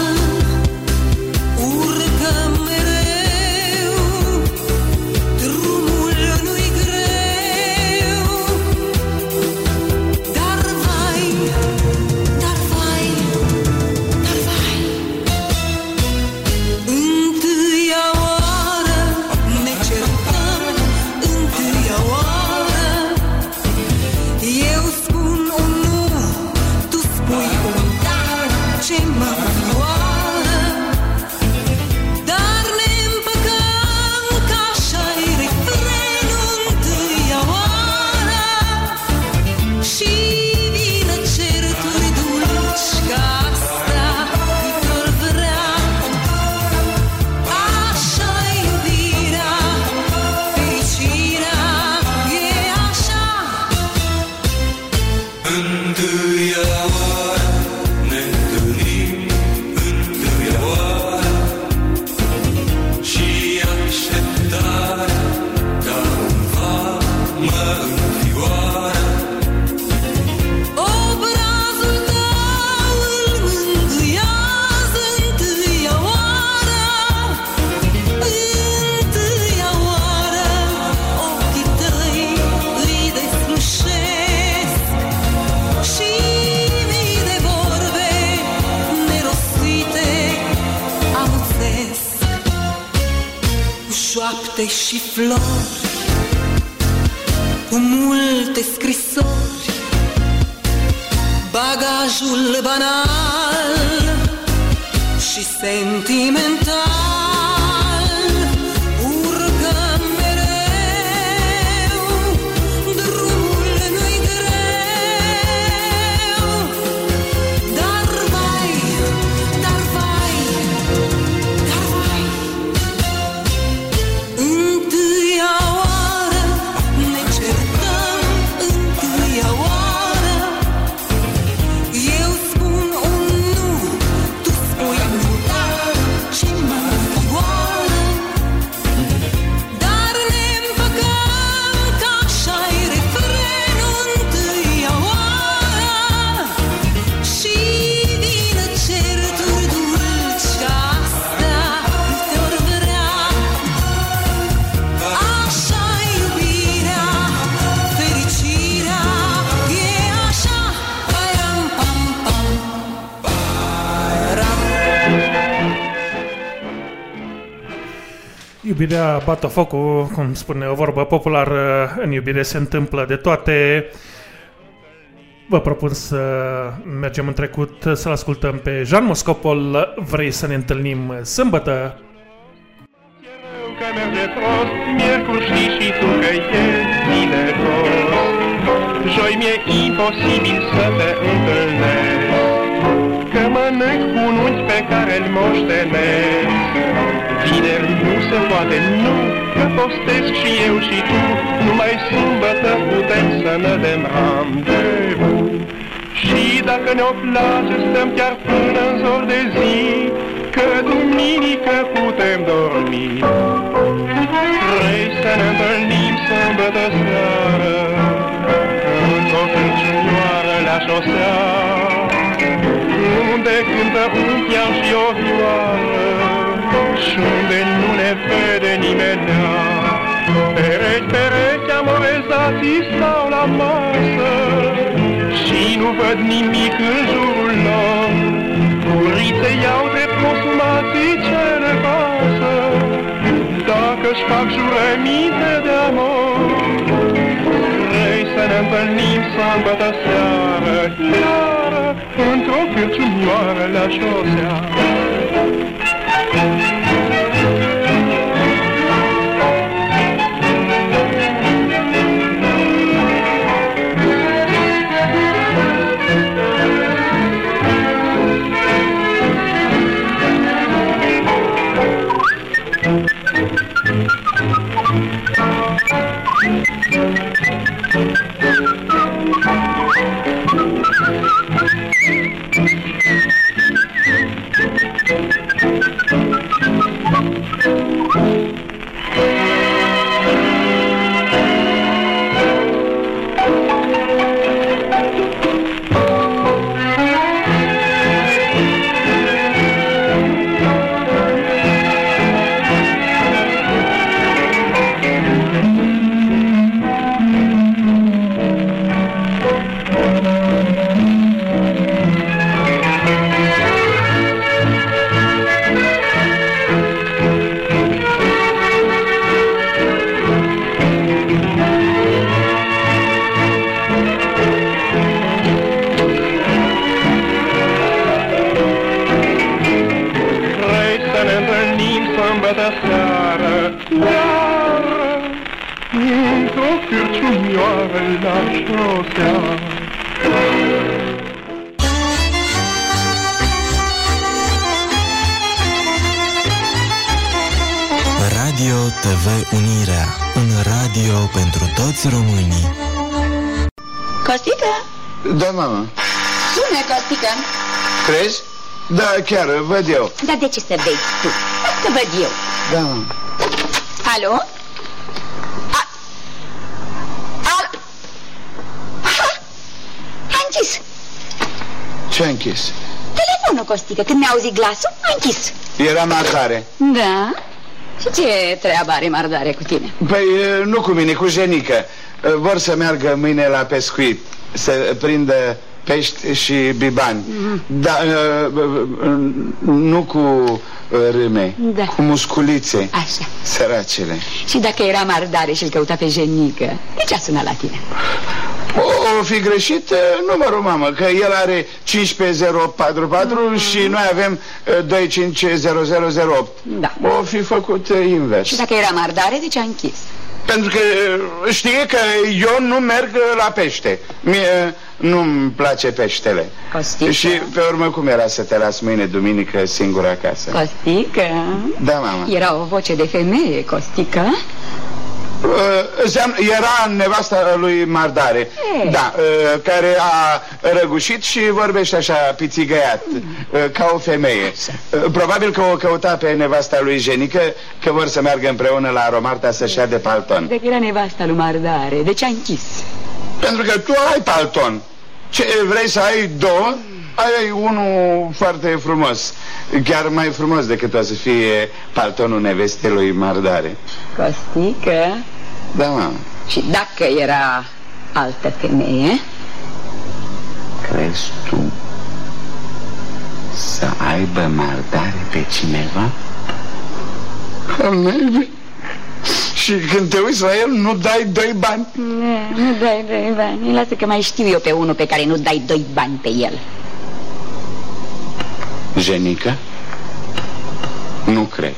flori Cu multe scrisori Bagajul banal și sentimental Iubirea bată focul, cum spune o vorbă populară, în iubire se întâmplă de toate. Vă propun să mergem în trecut, să-l ascultăm pe Jean Moscopol. Vrei să ne întâlnim sâmbătă? Că merge prost, miercuri știi și tu că e zi de rost. Joi mi-e imposibil să te întâlnesc, Că mănânc cu un unchi pe care îl moștenesc. Vineri nu se poate, nu, că postez și eu și tu, Numai sâmbătă putem să ne dăm randevu. Și dacă ne-o place, stăm chiar până în zor de zi, Că duminică putem dormi. Vrei să ne întâlnim sâmbătă seară, Într-o cârciunioară la șosea, Unde cântă un pian și o vioară, Și unde nu ne vede nimenea. Perechi, perechi amorezații stau la masă, Și nu văd nimic în jurul lor, Curițe iau de consumații ce le pasă, Dacă-și fac jurăminte de amor. Vrei să ne întâlnim sâmbătă seară, Iară, într-o cârciumioară la șosea. Radio pentru toți românii. Costică, Da, mamă. Sună, Costică. Crezi? Da, chiar, văd eu. Dar de ce să vezi tu? Să văd eu. Da, mamă. Alo? A... Al... Ha! A închis. Ce a închis? Telefonul, Costică. Când mi-a auzit glasul, a închis. Era marcare. Da? Și ce treabă are mardare cu tine? Păi, e, nu cu mine, cu jenică. E, Vor să meargă mâine la pescuit, să prindă pești și bibani. Da, e, e, nu cu e, râme, Da. cu musculițe. Așa. Săracele. Și dacă era mardare și îl căuta pe jenică, de ce a sunat la tine? O, o fi greșit e, numărul, mamă, că el are 150844 Mm. și noi avem e, 250008. Da. O fi făcut e, invers. Și dacă era mardare, de ce a închis? Pentru că e, știe că eu nu merg e, la pește. Mie nu-mi place peștele. Costică. Și pe urmă cum era să te las mâine duminică singur acasă? Costică? Da, mamă. Era o voce de femeie, Costică. Uh, înseamnă- era nevasta lui Mardare, Ei. da, uh, care a răgușit și vorbește așa pițigăiat, uh, ca o femeie. Uh, Probabil că o căuta pe nevasta lui Jenică, că vor să meargă împreună la Romarta să-și ia de palton. Dacă era nevasta lui Mardare, de ce a închis? Pentru că tu ai palton. Ce vrei să ai două? Ai unul foarte frumos. Chiar mai frumos decât o să fie paltonul nevestei lui Mardare. Costică? Da, mamă. Și dacă era altă femeie, Crezi tu să aibă mardare pe cineva? Maybe. Și când te uiți la el, nu dai doi bani? nu, nu dai doi bani. Lasă că mai știu eu pe unul pe care nu dai doi bani pe el. Jenică? Nu cred.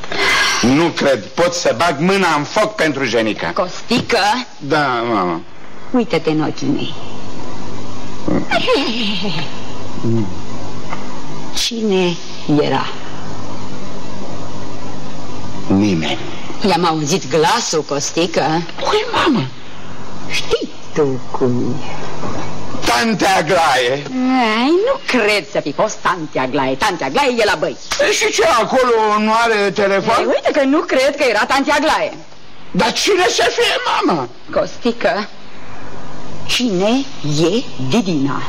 Nu cred. Pot să bag mâna în foc pentru Jenica. Costică, Da, mamă. uită-te în ochii mei. Cine era? Nimeni. I-am auzit glasul, Costică. Cui, mamă? Știi tu cum e. Tante Aglaie. Ai, nu cred să fi fost tante Aglaie. Tante Aglaie e la băi. E, Și ce, acolo nu are telefon? Ei, uite că nu cred că era tante Aglaie. Dar cine să fie, mamă? Costică, cine e Didina?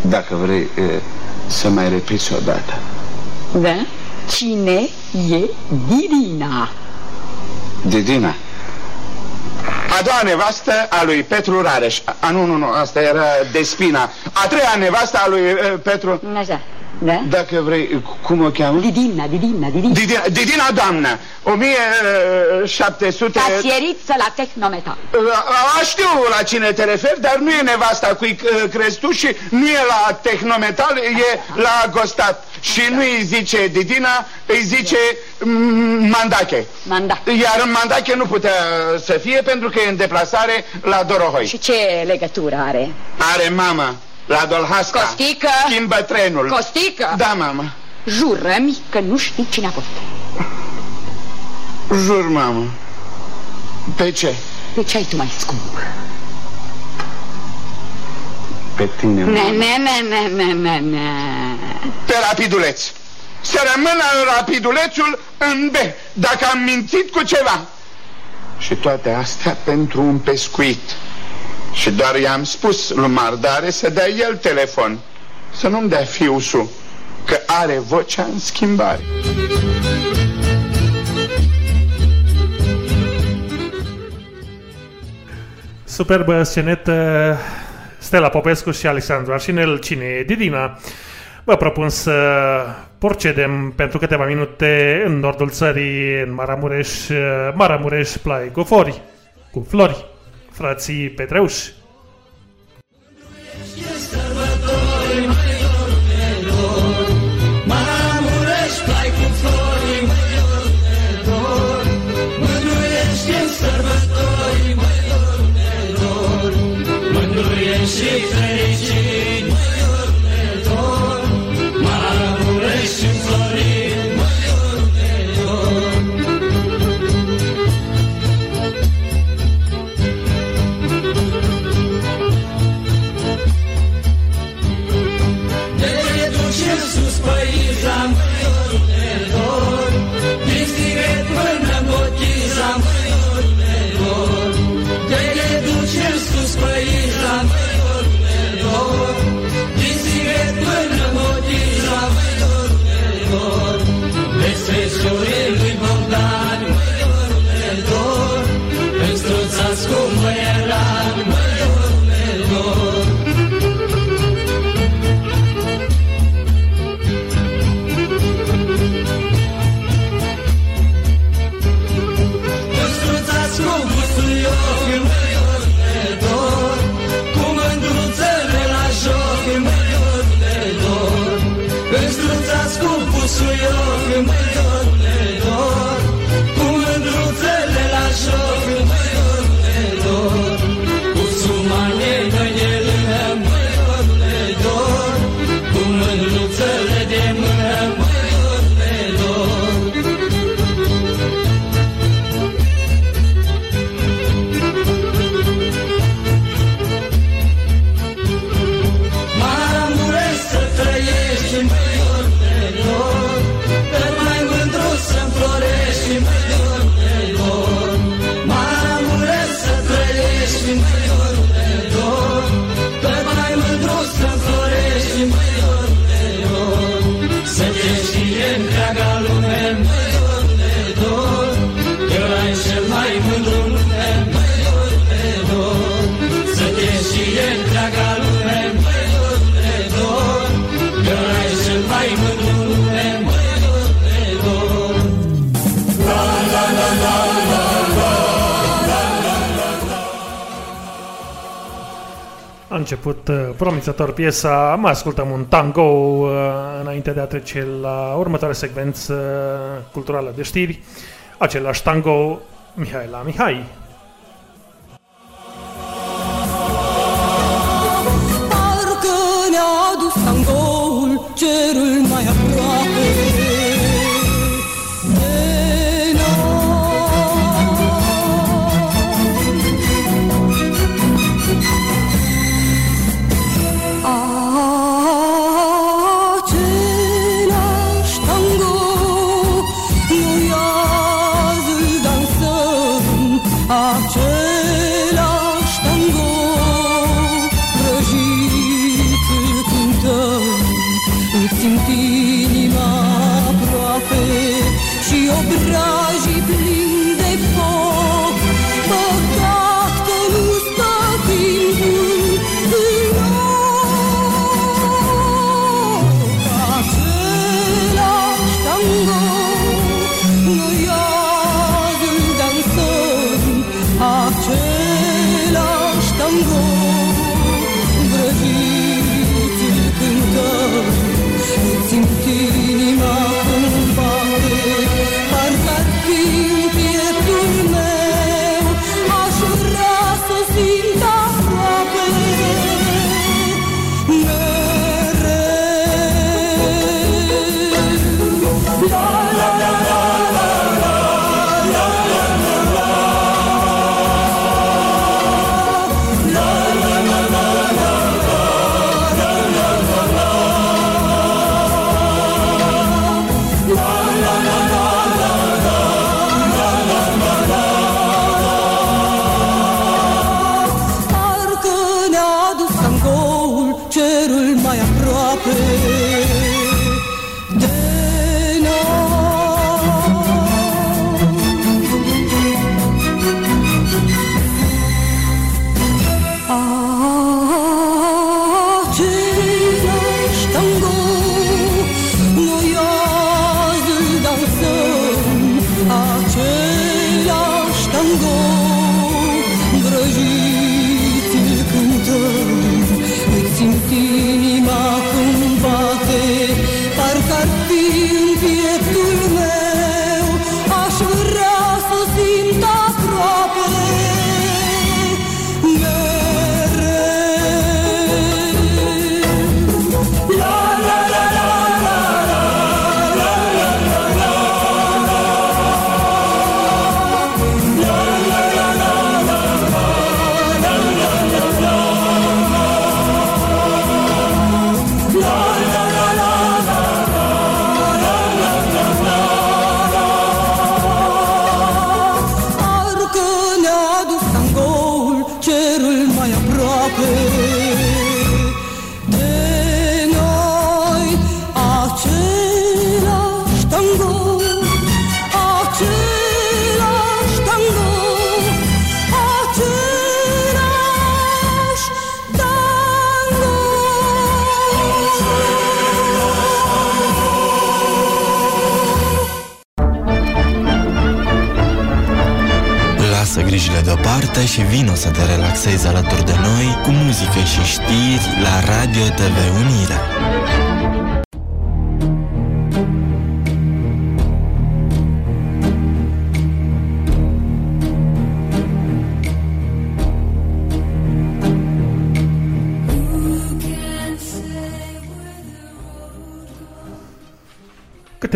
Dacă vrei e, să mai repiți odată. Da? Cine e Didina? Didina. A doua nevastă a lui Petru Rareș. A, nu, nu, nu, asta era Despina. A treia nevastă a lui uh, Petru... Așa, da? Dacă vrei, cum o cheamă? Didina, Didina, Didina. Didina, Didina doamnă, 1700... Casieriță la Tehnometal. A, știu la cine te referi, dar nu e nevasta cui uh, crezi tu și nu e la Tehnometal, e la Gostat. Și nu îi zice Didina, îi zice mm, Mandache. Mandache. Iar în Mandache nu putea să fie pentru că e în deplasare la Dorohoi. Și ce legătură are? Are mama la Dolhasca. Costică! Schimbă trenul. Costică! Da, mamă. Jură-mi că nu știi cine a fost. Jur, mamă. Pe ce? Pe ce ai tu mai scump? Pe tine, Ne, mamă. ne, ne, ne, ne, ne, ne. Pe rapiduleț. Să rămână rapidulețul în B, dacă am mințit cu ceva. Și toate astea pentru un pescuit. Și doar i-am spus lui Mardare să dea el telefon. Să nu-mi dea fiusul, că are vocea în schimbare. Superbă scenetă Stella Popescu și Alexandru Arșinel, cine e Didina. Vă propun să procedem pentru câteva minute în nordul țării, în Maramureș, Maramureș, plai cu fori, cu flori, Francis Petreus. Bayram început uh, promițător piesa, mai ascultăm un tango uh, înainte de a trece la următoarea secvență culturală de știri, același tango Mihai la Mihai. Parcă ne-a adus tangoul cerul mai aproape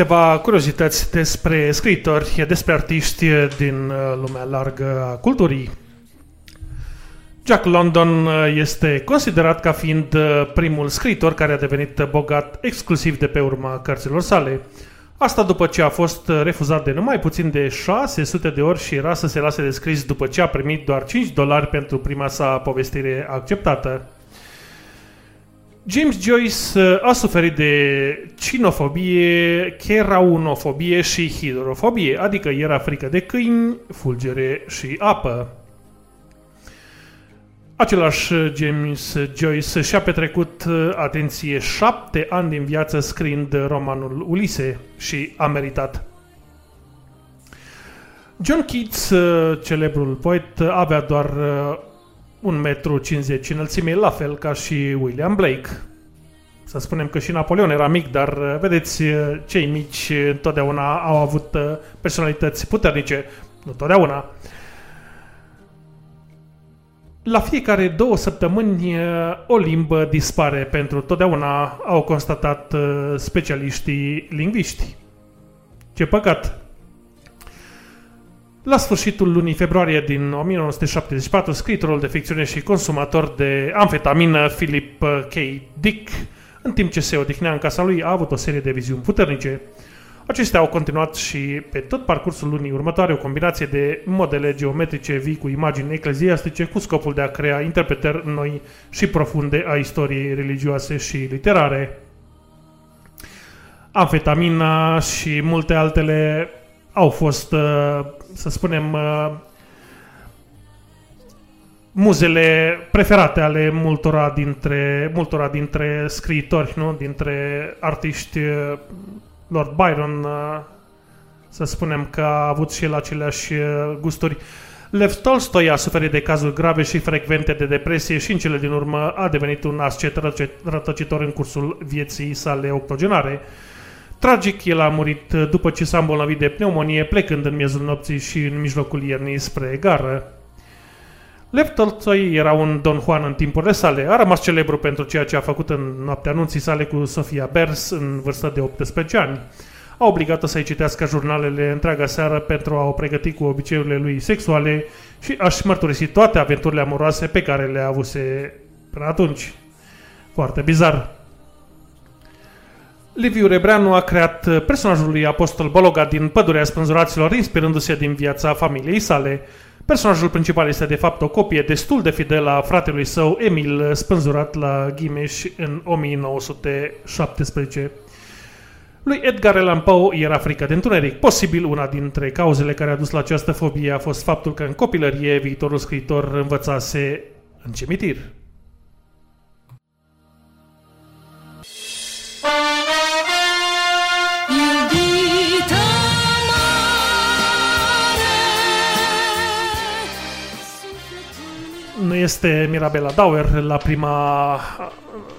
câteva curiozități despre scriitori, despre artiști din uh, lumea largă a culturii. Jack London uh, este considerat ca fiind uh, primul scriitor care a devenit bogat exclusiv de pe urma cărților sale. Asta după ce a fost refuzat de numai puțin de 600 de ori și era să se lase de scris după ce a primit doar 5 dolari pentru prima sa povestire acceptată. James Joyce eh, a suferit de cinofobie, cheraunofobie și hidrofobie, adică era frică de câini, fulgere și apă. Același eh, James Joyce și-a petrecut, eh, atenție, șapte ani din viață scriind romanul Ulise și a meritat. John Keats, celebrul poet, avea doar 1,50 m înălțime, la fel ca și William Blake. Să spunem că și Napoleon era mic, dar vedeți, cei mici întotdeauna au avut personalități puternice. Nu totdeauna. La fiecare două săptămâni o limbă dispare pentru totdeauna, au constatat uh, specialiștii lingviști. Ce păcat! La sfârșitul lunii februarie din 1974, scriitorul de ficțiune și consumator de amfetamină Philip K. Dick, în timp ce se odihnea în casa lui, a avut o serie de viziuni puternice. Acestea au continuat și pe tot parcursul lunii următoare o combinație de modele geometrice vii cu imagini ecleziastice cu scopul de a crea interpretări noi și profunde a istoriei religioase și literare. Amfetamina și multe altele au fost, uh, să spunem, uh, muzele preferate ale multora dintre, multora dintre scriitori, nu? dintre artiști uh, Lord Byron, uh, să spunem că a avut și el aceleași uh, gusturi. Lev Tolstoi a suferit de cazuri grave și frecvente de depresie și în cele din urmă a devenit un ascet rătăcitor în cursul vieții sale octogenare. Tragic, el a murit după ce s-a îmbolnăvit de pneumonie, plecând în miezul nopții și în mijlocul iernii spre gară. Lev Tolstoi era un Don Juan în timpurile sale. A rămas celebru pentru ceea ce a făcut în noaptea anunții sale cu Sofia Bers în vârstă de 18 ani. A obligat-o să-i citească jurnalele întreaga seară pentru a o pregăti cu obiceiurile lui sexuale și a-și mărturisi toate aventurile amoroase pe care le-a avuse până atunci. Foarte bizar. Liviu Rebreanu a creat personajul lui Apostol Bologa din Pădurea Spânzuraților, inspirându-se din viața familiei sale. Personajul principal este de fapt o copie destul de fidelă a fratelui său Emil, spânzurat la Ghimeș în 1917. Lui Edgar Allan Poe era frică de întuneric. Posibil una dintre cauzele care a dus la această fobie a fost faptul că în copilărie viitorul scriitor învățase în cimitir. Este Mirabela Dauer. La prima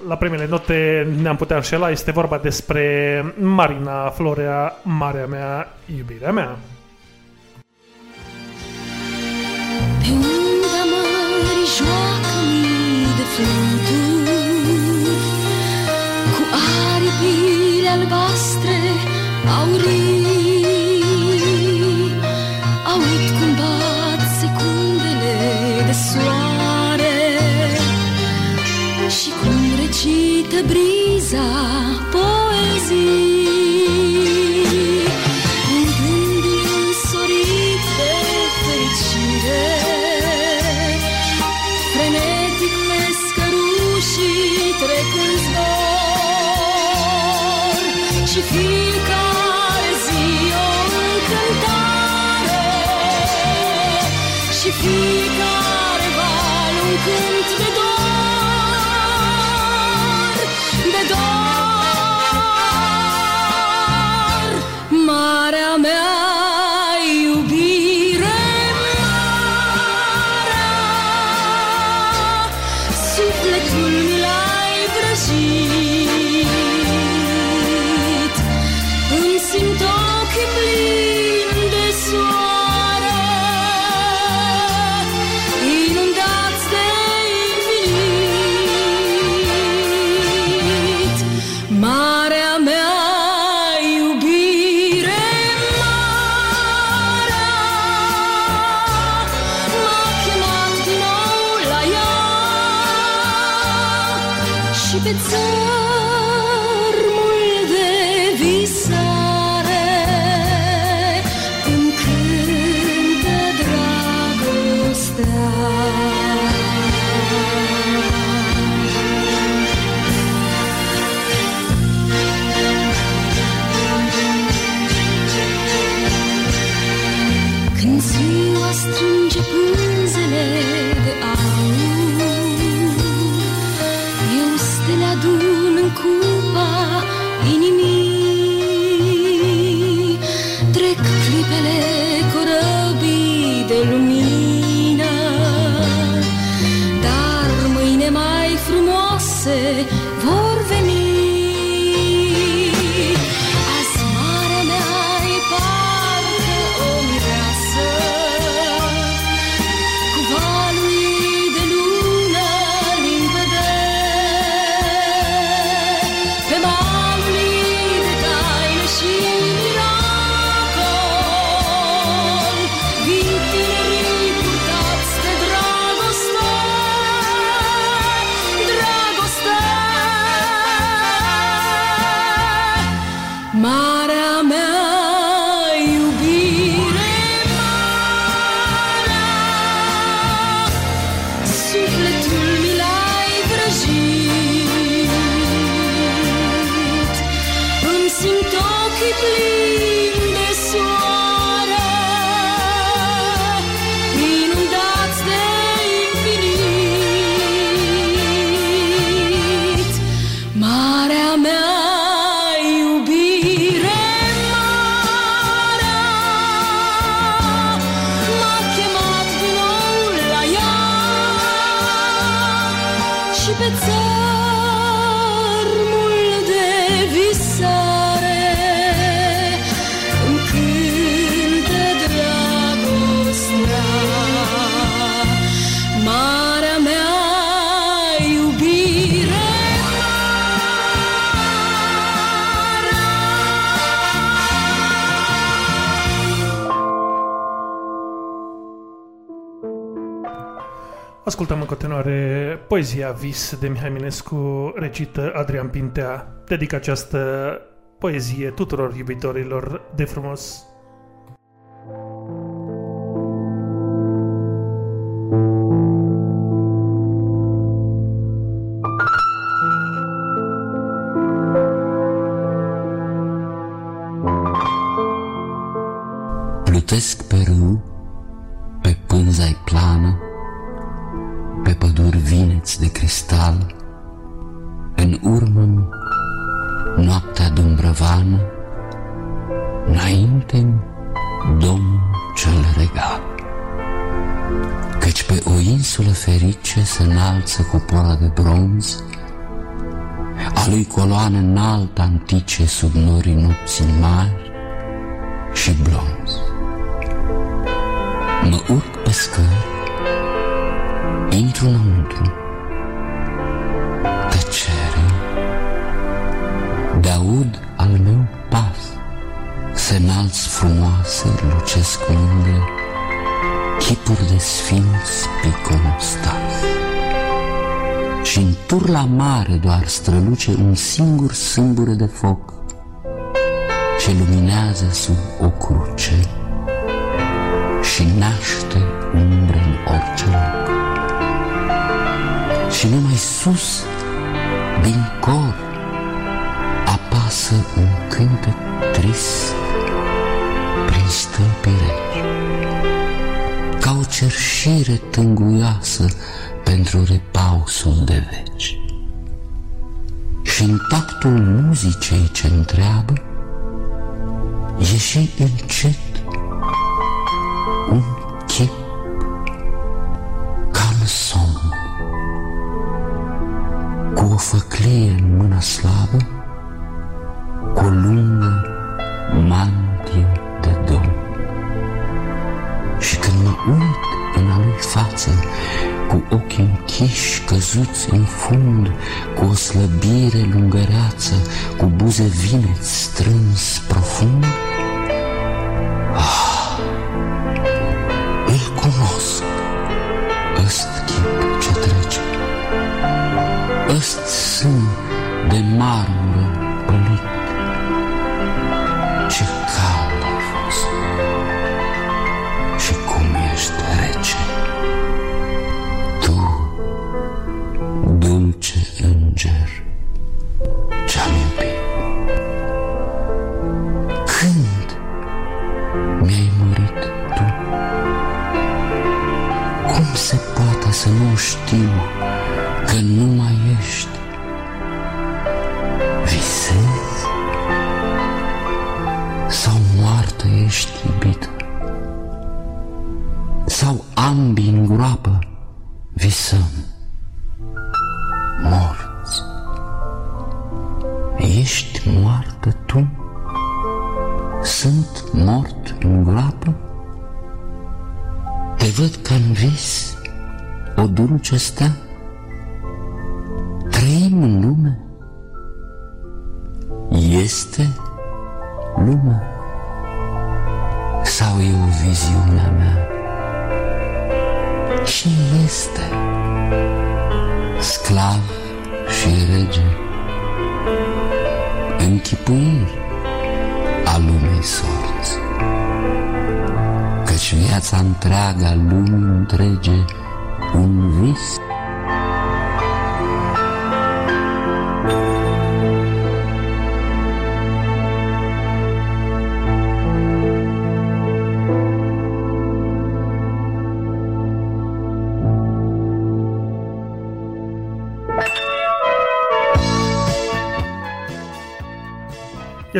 la primele note ne-am putea înșela, este vorba despre Marina Florea, marea mea, iubirea mea. Pe unda mării joacă mii de flunturi Cu aripile albastre aurii cum recită briza poezia Vis de Mihai Minescu, recită Adrian Pintea. Dedic această poezie tuturor iubitorilor de frumos. Urc pe scări, intru înăuntru, tăcere, de-aud al meu pas, se înalți frumoase, lucesc unde, chipuri de sfinți piconostas. Și în turla mare doar străluce un singur sâmbure de foc, ce luminează sub o cruce Și numai sus, din cor, apasă un cântec trist prin stâlpii reci, ca o cerșire tânguioasă pentru repausul de veci. Și în tactul muzicei ce întreabă, ieși încet un o făclie în mână slabă, cu o lungă mantie de domn. Și când mă uit în a lui față, cu ochii închiși, căzuți în fund, cu o slăbire lungăreață, cu buze vineți strâns profund, ăst sân de marmură o dulce stea. Trăim în lume. Este lume? Sau e o viziunea mea? Ce este? Sclav și rege, închipuiri a lumii sorți. Căci viața întreaga lumii întrege un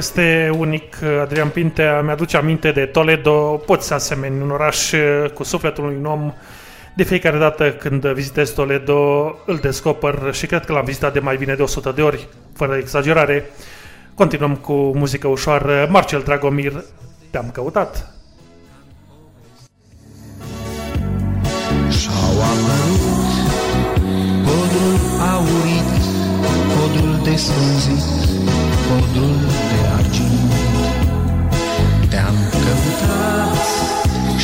Este unic, Adrian Pintea mi-aduce aminte de Toledo, poți să asemeni un oraș uh, cu sufletul unui om. De fiecare dată când vizitez Toledo, îl descoper și cred că l-am vizitat de mai bine de 100 de ori, fără exagerare. Continuăm cu muzică ușoară. Marcel Dragomir, te-am căutat. Și-au apărut Podul aurit, podul desfrunzit, podul Te-am căutat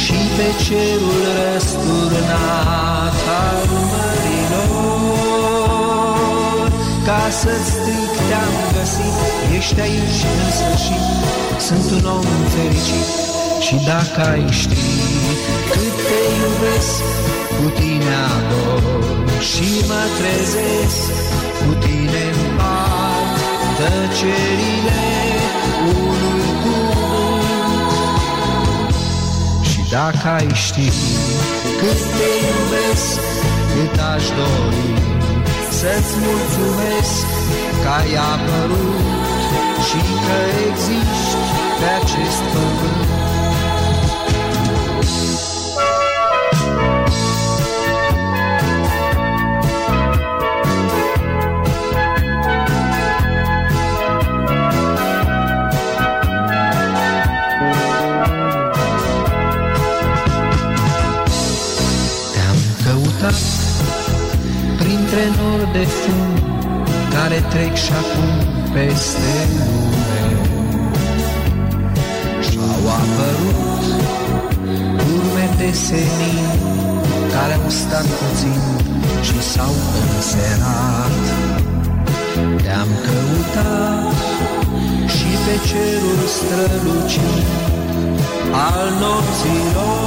și pe cerul răsturnat al mărilor. Ca să-ți stric te-am găsit, ești aici în sfârșit, sunt un om fericit. Și dacă ai ști cât te iubesc, cu tine ador și mă trezesc, cu tine împart tăcerile unui dacă ai ști cât te iubesc, cât aș dori să-ți mulțumesc că ai apărut și că existi pe acest pământ. Printre nori de fum care trec și acum peste lume. Și-au apărut urme de senin care au stat puțin și s-au înserat. Te-am căutat și pe cerul strălucit al nopților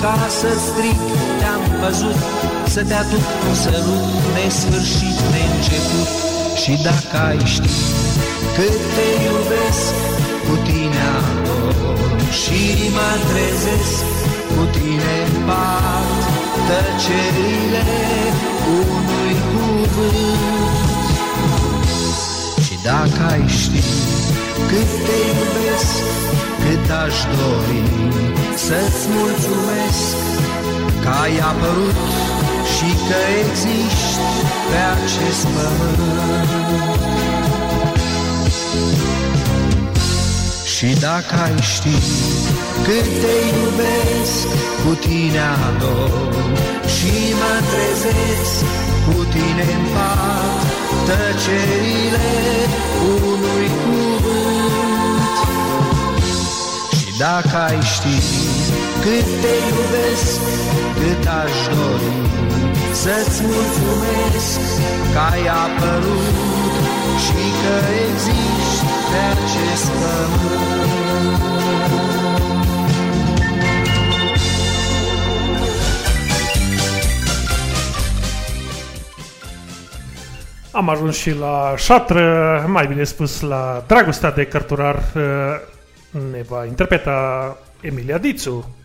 ca să strig te-am văzut să te aduc un sărut nesfârșit, neînceput și dacă ai ști cât te iubesc, cu tine ador și mă trezesc, cu tine împart tăcerile unui cuvânt. Și dacă ai ști cât te iubesc, cât aș dori să-ți mulțumesc că ai apărut și că existi pe acest pământ. Și dacă ai ști cât te iubesc, cu tine ador și mă trezesc, cu tine împart tăcerile unui cuvânt. Și dacă ai ști cât te iubesc, cât aș dori să-ți mulțumesc că ai apărut și că existi pe acest pământ. Am ajuns și la șatră, mai bine spus la Dragostea de cărturar. Ne va interpreta Emilia Dițu.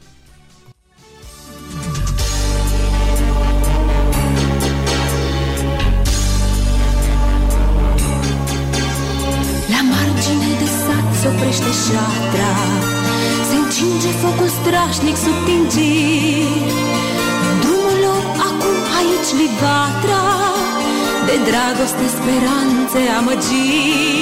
speranțe amăgite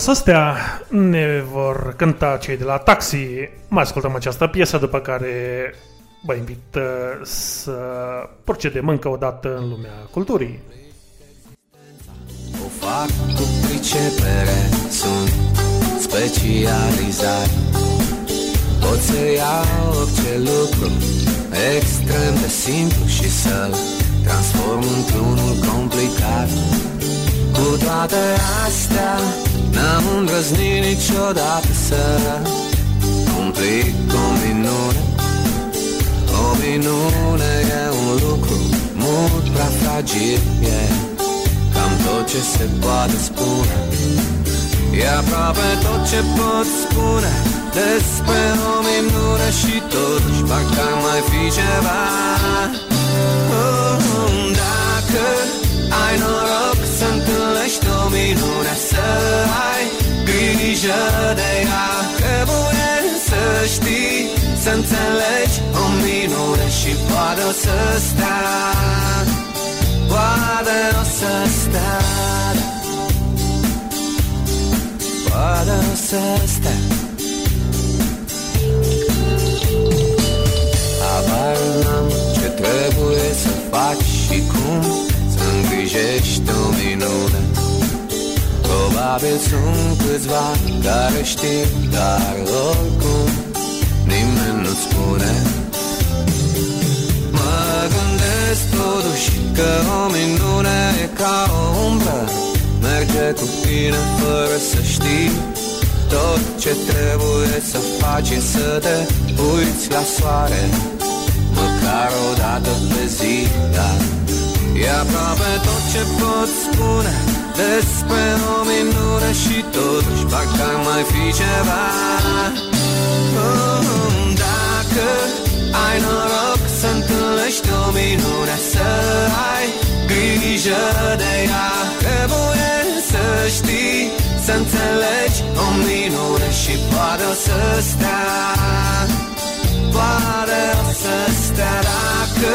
Poate o să stea, ne vor cânta cei de la Taxi. Mai ascultăm această piesă, după care vă invit uh, să procedem încă o dată în lumea culturii. O fac cu pricepere, sunt specializat Pot să iau orice lucru extrem de simplu și să-l transform într-unul complicat Cu toate astea n-am îndrăznit niciodată să complic o minune O minune e un lucru mult prea fragil, yeah. Cam tot ce se poate spune E aproape tot ce pot spune Despre o minune și totuși Parcă ar mai fi ceva oh, Dacă ai noroc să întâlnești o minune Să ai grijă de ea Trebuie să știi Să înțelegi o minune Și poate o să stea Poate o să stea Poate o să stea. Habar n-am ce trebuie să faci și cum Să îngrijești o minune Probabil sunt câțiva care știu Dar oricum nimeni nu spune. Mă gândesc totuși că o minune e ca o umbră. Merge cu tine fără să știi tot ce trebuie să faci e să te uiți la soare. Măcar o dată pe zi, dar E aproape tot ce pot spune despre o minune Și totuși parcă ar mai fi ceva Oh, Dacă ai noroc să întâlnești o minune Să ai grijă de ea. Trebuie să știi, să înțelegi o minune Și poate o să stea. Poate o să stea dacă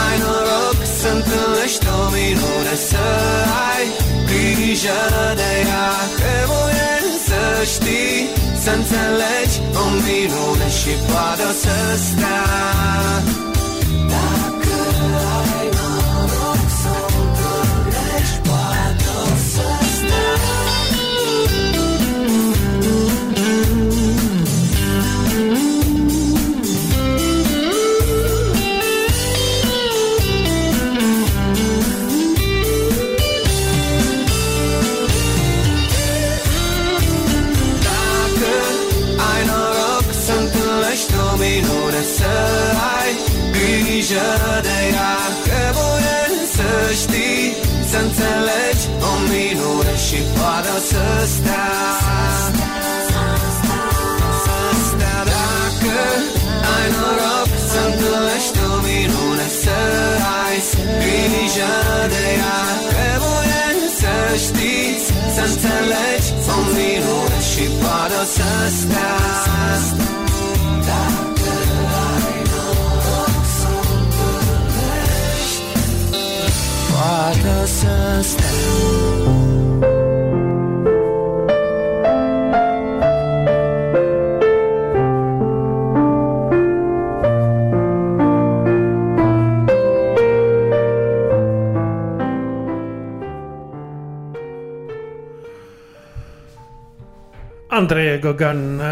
ai noroc să întâlnești o minune Să ai grijă de ea. Trebuie să știi, să înțelegi o minune Și poate o să stea. Dacă ai noroc înțelegi? O minune Și poate o să stea Să stea. Dacă ai noroc să întâlnești o minune Să ai grijă de ea. Trebuie să știți, să înțelegi? O minune Și poate o să stea Andrei Gogan, uh,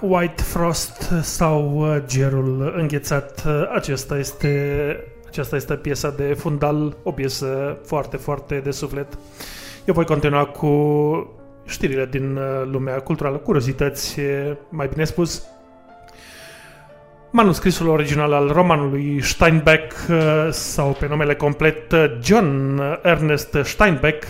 White Frost sau uh, Gerul înghețat, uh, acesta este, aceasta este piesa de fundal, o piesă foarte, foarte de suflet. Eu voi continua cu știrile din uh, lumea culturală, curiozități, e mai bine spus. Manuscrisul original al romanului Steinbeck, uh, sau pe numele complet uh, John Ernest Steinbeck,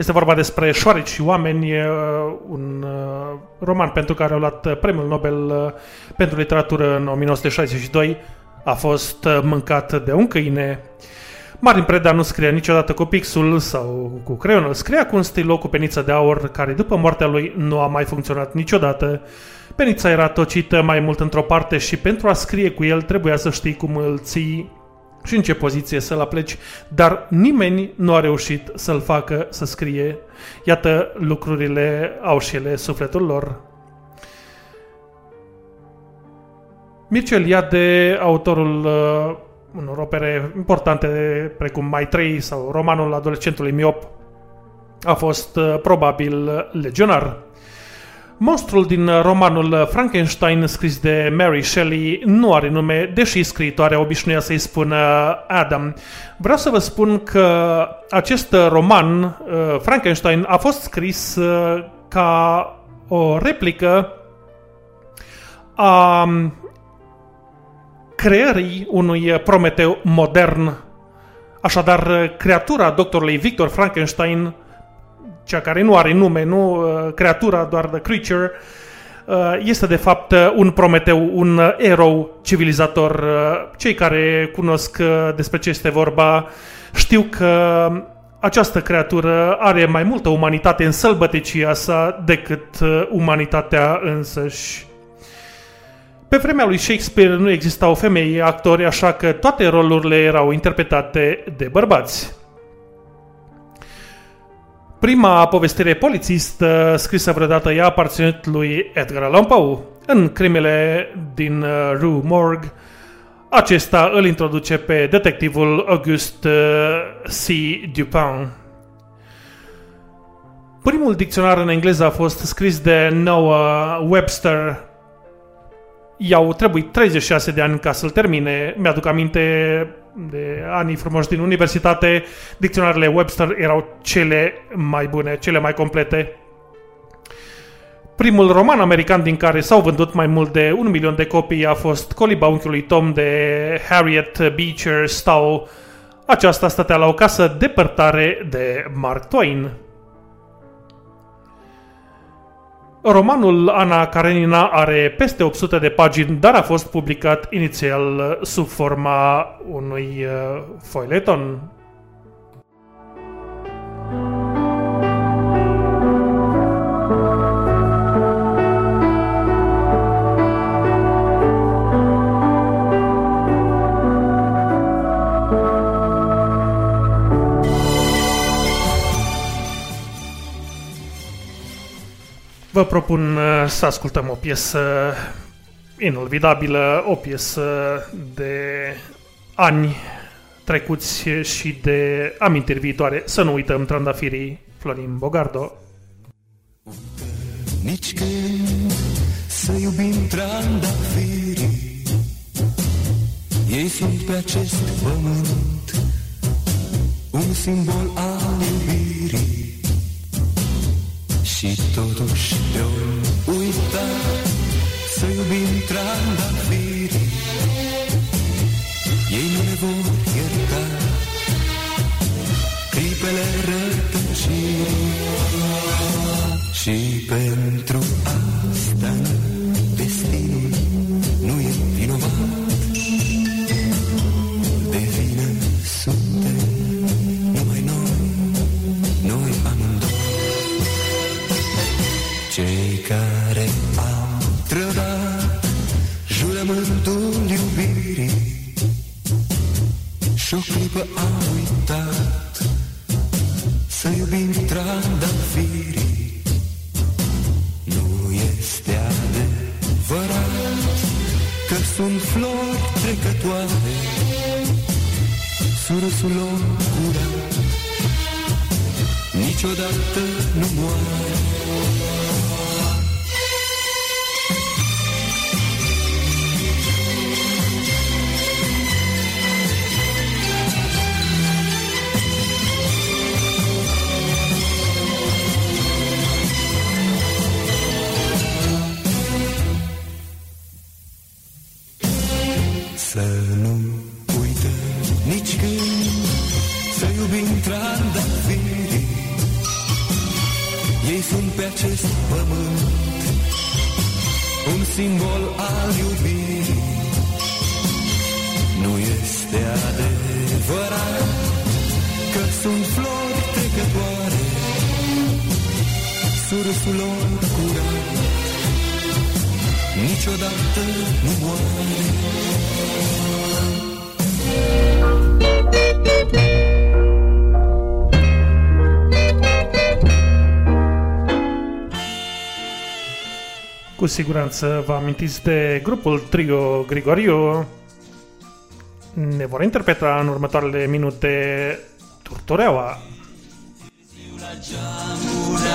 este vorba despre șoareci și oameni, e, uh, un uh, roman pentru care au luat uh, premiul Nobel uh, pentru literatură în 1962. A fost uh, mâncat de un câine. Marin Preda nu scria niciodată cu pixul sau cu creionul, scria cu un stilou cu peniță de aur, care după moartea lui nu a mai funcționat niciodată. Penița era tocită mai mult într-o parte și pentru a scrie cu el trebuia să știi cum îl ții și în ce poziție să-l apleci, dar nimeni nu a reușit să-l facă să scrie. Iată, lucrurile au și ele sufletul lor. Mircea Eliade, autorul uh, unor opere importante precum Mai 3 sau romanul adolescentului miop, a fost uh, probabil legionar. Monstrul din romanul Frankenstein scris de Mary Shelley nu are nume, deși scriitoarea obișnuia să-i spună Adam. Vreau să vă spun că acest roman, uh, Frankenstein, a fost scris uh, ca o replică a creării unui Prometeu modern. Așadar, creatura doctorului Victor Frankenstein cea care nu are nume, nu uh, creatura, doar the creature, uh, este de fapt uh, un Prometeu, un erou civilizator. Cei care cunosc despre ce este vorba știu că această creatură are mai multă umanitate în sălbăticia sa decât umanitatea însăși. Pe vremea lui Shakespeare nu existau femei actori, așa că toate rolurile erau interpretate de bărbați. Prima povestire polițistă scrisă vreodată i-a aparținut lui Edgar Allan Poe. În crimele din uh, Rue Morgue, acesta îl introduce pe detectivul Auguste uh, C. Dupin. Primul dicționar în engleză a fost scris de Noah Webster, I-au trebuit 36 de ani ca să-l termine. Mi-aduc aminte de anii frumoși din universitate, dicționarele Webster erau cele mai bune, cele mai complete. Primul roman american din care s-au vândut mai mult de un milion de copii a fost Coliba unchiului Tom de Harriet Beecher Stowe. Aceasta stătea la o casă depărtare de Mark Twain. Romanul Ana Karenina are peste 800 de pagini, dar a fost publicat inițial sub forma unui uh, foileton. Vă propun uh, să ascultăm o piesă inolvidabilă, o piesă de ani trecuți și de amintiri viitoare. Să nu uităm trandafirii Florin Bogardo. Nici când să iubim trandafirii Ei sunt pe acest pământ Un simbol al iubirii Și totuși de-o uita Să iubim trandafirii Ei nu ne vor ierta Clipele rătăcirii. Și pentru Și o clipă am uitat să iubim trandafirii nu este adevărat Că sunt flori trecătoare Surâsul lor curat Niciodată nu moare siguranță vă amintiți de grupul Trio Grigoriu. Ne vor interpreta în următoarele minute Turtureaua.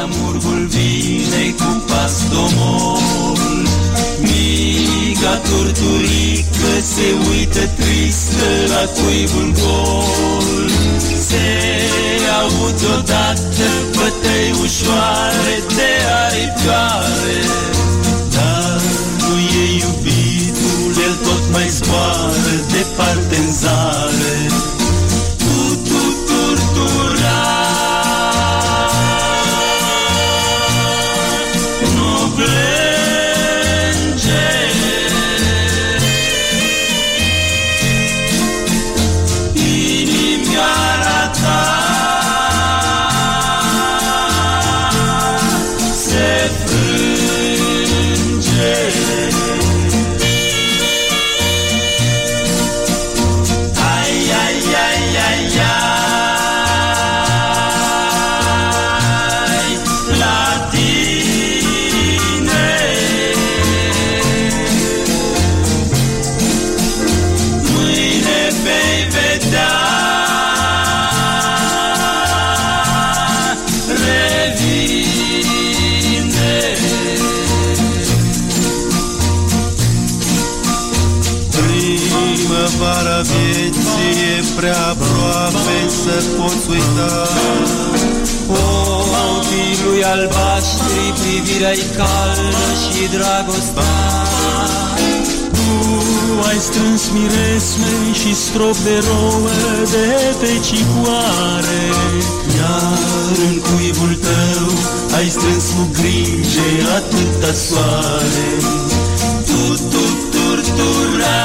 Amurgul vine cu pas domol Mica turturică se uită tristă la cuibul gol Se aud odată bătăi ușoare de aripioare Dar nu e iubitul, el tot mai zboară departe în zare aproape să poți uita. Ochii lui albaștri, privirea-i caldă și dragostea. Tu ai strâns miresme și strop de rouă de pe cicoare Iar în cuibul tău ai strâns cu grijă atâta soare. Tu, tu, turtura Nu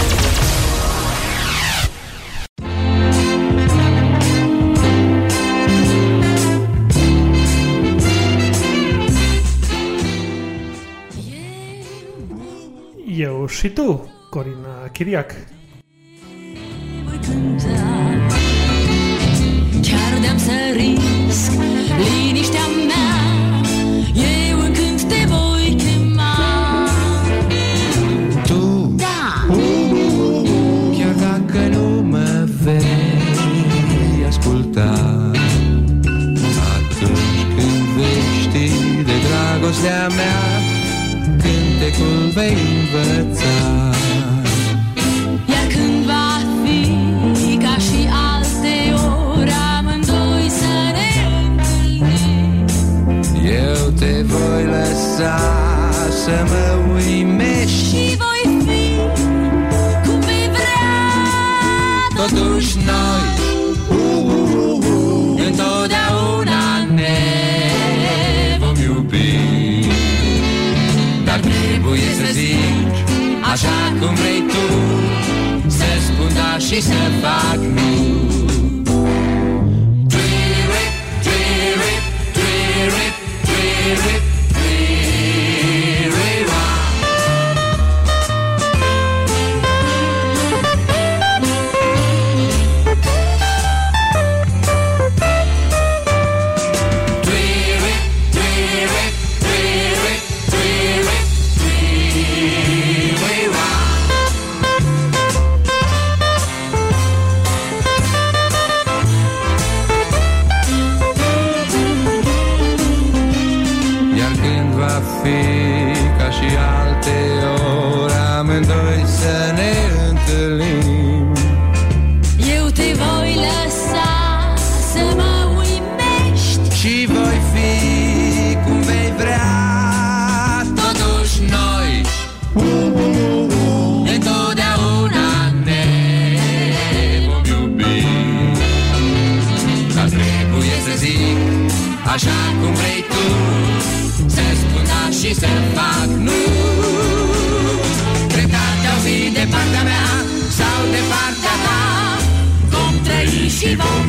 Și tu, Corina Chiriac. Chiar de-am să risc liniștea mea Eu în cânt te voi chema Tu, Da, chiar dacă nu mă vei asculta Atunci când vei ști de dragostea mea Cântecul vei învăța. Iar când va fi ca și alte ori Amândoi să ne întâlnim. Eu te voi lăsa să mă uimești. Și voi fi cum vei vrea Totuși noi cum vrei tu. Să spun da și să fac nu și să fac nu. Dreptatea o zi de partea mea Sau de partea ta. Vom trăi și vom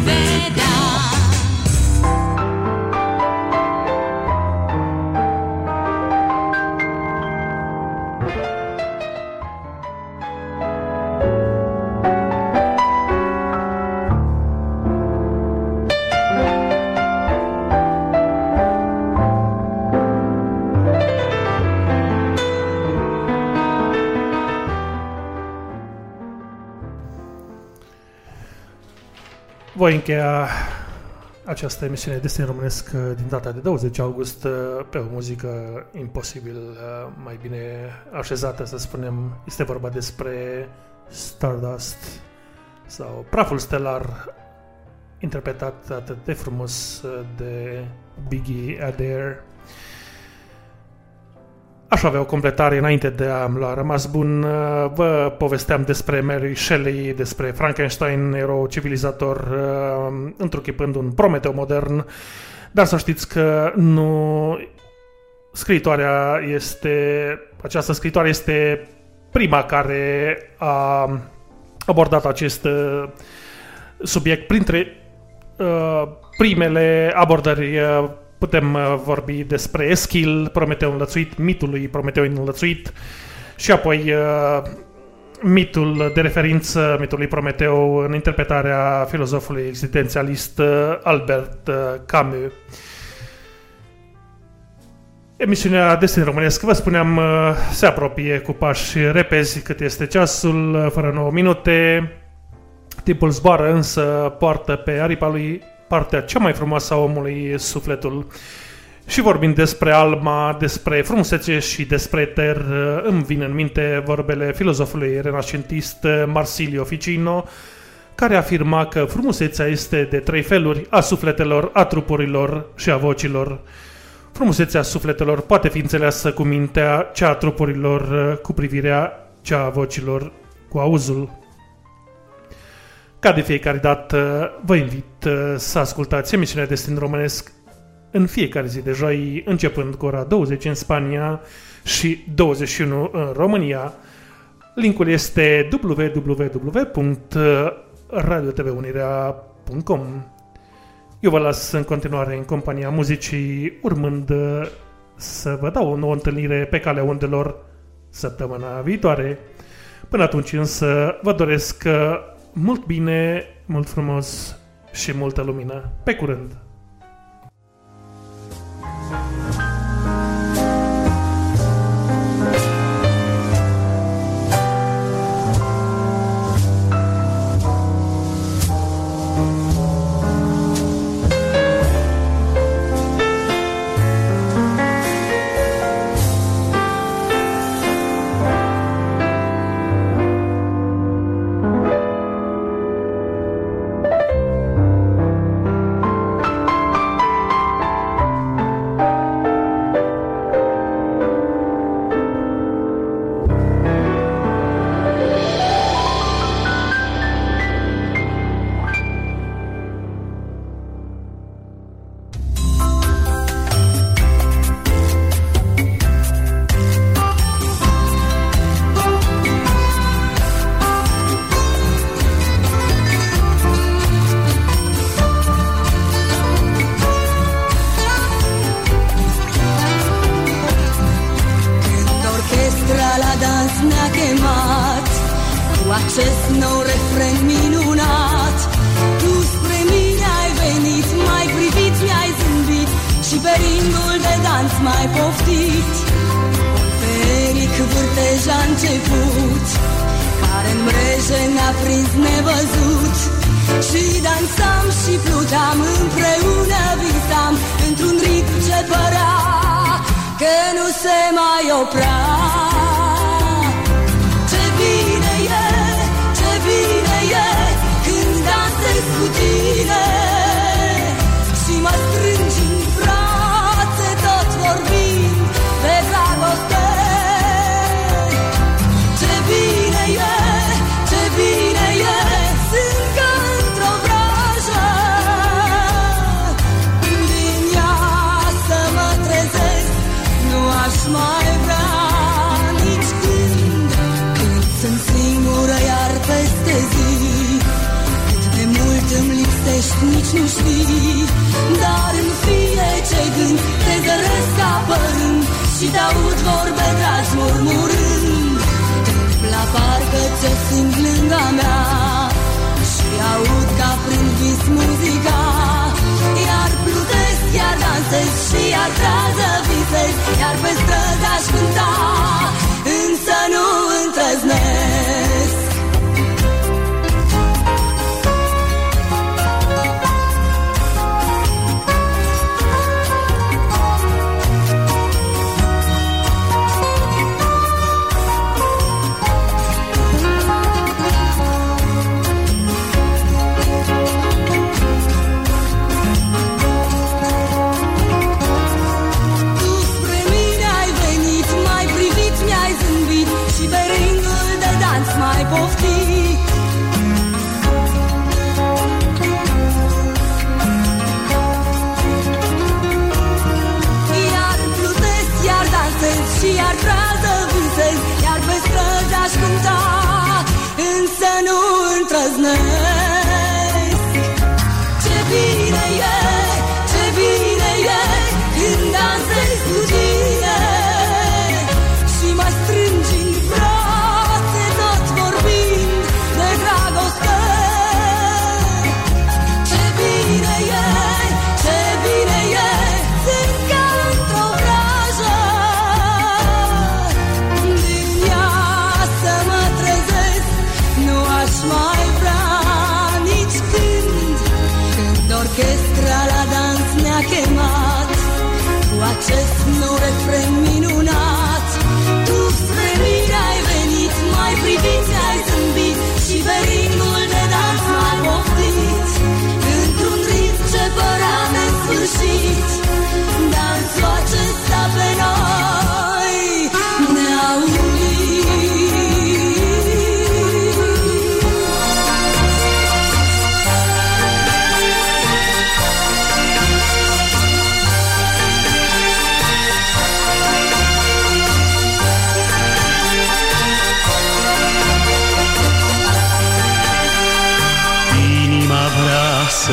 voi încheia această emisiune Destin Românesc uh, din data de 20 august uh, pe o muzică imposibil uh, mai bine așezată, să spunem. Este vorba despre Stardust sau Praful Stelar interpretat atât de frumos de Biggie Adair. Aș avea o completare înainte de a-mi lua rămas bun. Vă povesteam despre Mary Shelley, despre Frankenstein, erou civilizator, întruchipând un Prometeu modern, dar să știți că nu... Scriitoarea este... Această scritoare este prima care a abordat acest uh, subiect printre uh, primele abordări uh, putem uh, vorbi despre Eschil, Prometeu înlățuit, mitul lui Prometeu înlățuit și apoi uh, mitul de referință, mitul lui Prometeu în interpretarea filozofului existențialist uh, Albert Camus. Emisiunea Destin Românesc, vă spuneam, se apropie cu pași repezi cât este ceasul, fără 9 minute. Timpul zboară, însă poartă pe aripa lui partea cea mai frumoasă a omului, sufletul. Și vorbind despre alma, despre frumusețe și despre ter, îmi vin în minte vorbele filozofului renascentist Marsilio Ficino, care afirma că frumusețea este de trei feluri, a sufletelor, a trupurilor și a vocilor. Frumusețea sufletelor poate fi înțeleasă cu mintea, cea a trupurilor cu privirea, cea a vocilor cu auzul. Ca de fiecare dată, vă invit uh, să ascultați emisiunea Destin Românesc în fiecare zi de joi, începând cu ora 20 în Spania și 21 în România. Linkul este www.radiotvunirea.com Eu vă las în continuare în compania muzicii, urmând uh, să vă dau o nouă întâlnire pe calea undelor săptămâna viitoare. Până atunci însă vă doresc uh, mult bine, mult frumos și multă lumină. Pe curând!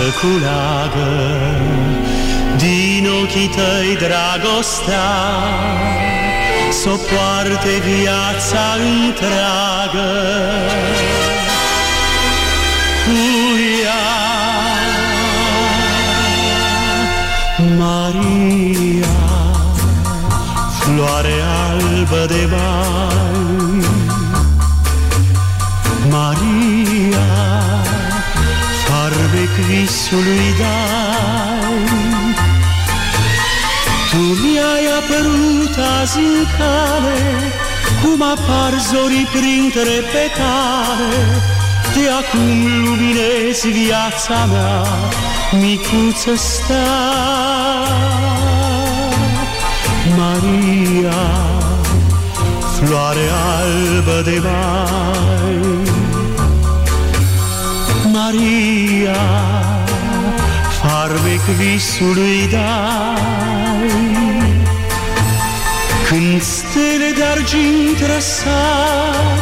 Să culeagă Din ochii tăi dragostea Să o poarte viața întreagă. Cu ea Maria Floare albă de mai visului dai. Tu mi-ai apărut azi în cale, cum apar zorii printre petale, de acum luminezi viața mea, micuță stea. Maria, floare albă de mai, Maria, farmec visului dai. Când stele de argint răsar,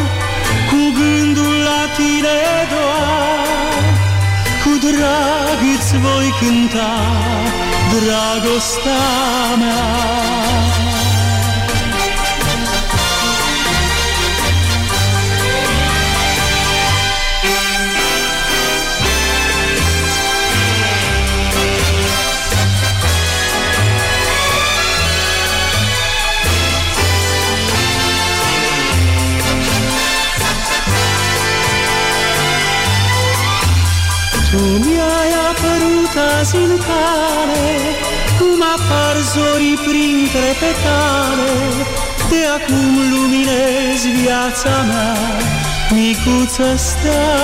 cu gândul la tine doar, cu drag îți voi cânta dragostea mea. Mi-ai apărut azi în cale, cum apar zorii printre petale, de acum luminezi viața mea, micuță stea.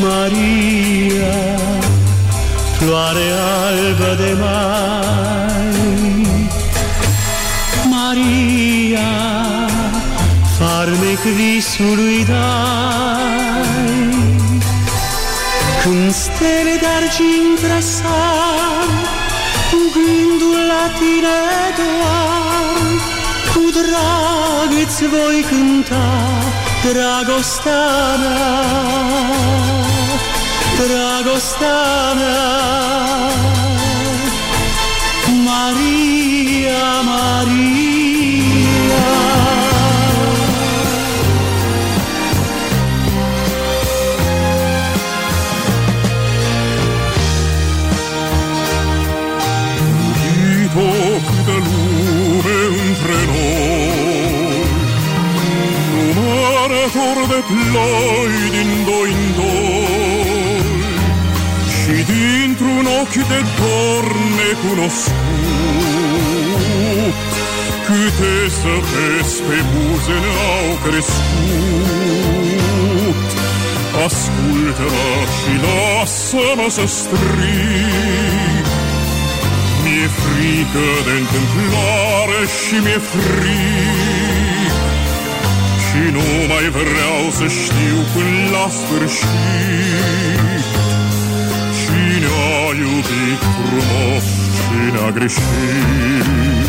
Maria, floare albă de mai, Maria, farmec visului dai. Când stele de argint răsar, cu gândul la tine doar, cu drag îți voi cânta dragostea mea, dragostea mea. Maria, Maria. Numărător de ploi din doi în doi Și dintr-un ochi de dor necunoscut Câte să vezi pe buze ne-au crescut. Ascultă-mă și lasă-mă să strig mi-e frică de întâmplare și mi-e fric. Și nu mai vreau să știu până la sfârșit Cine a iubit frumos, cine a greșit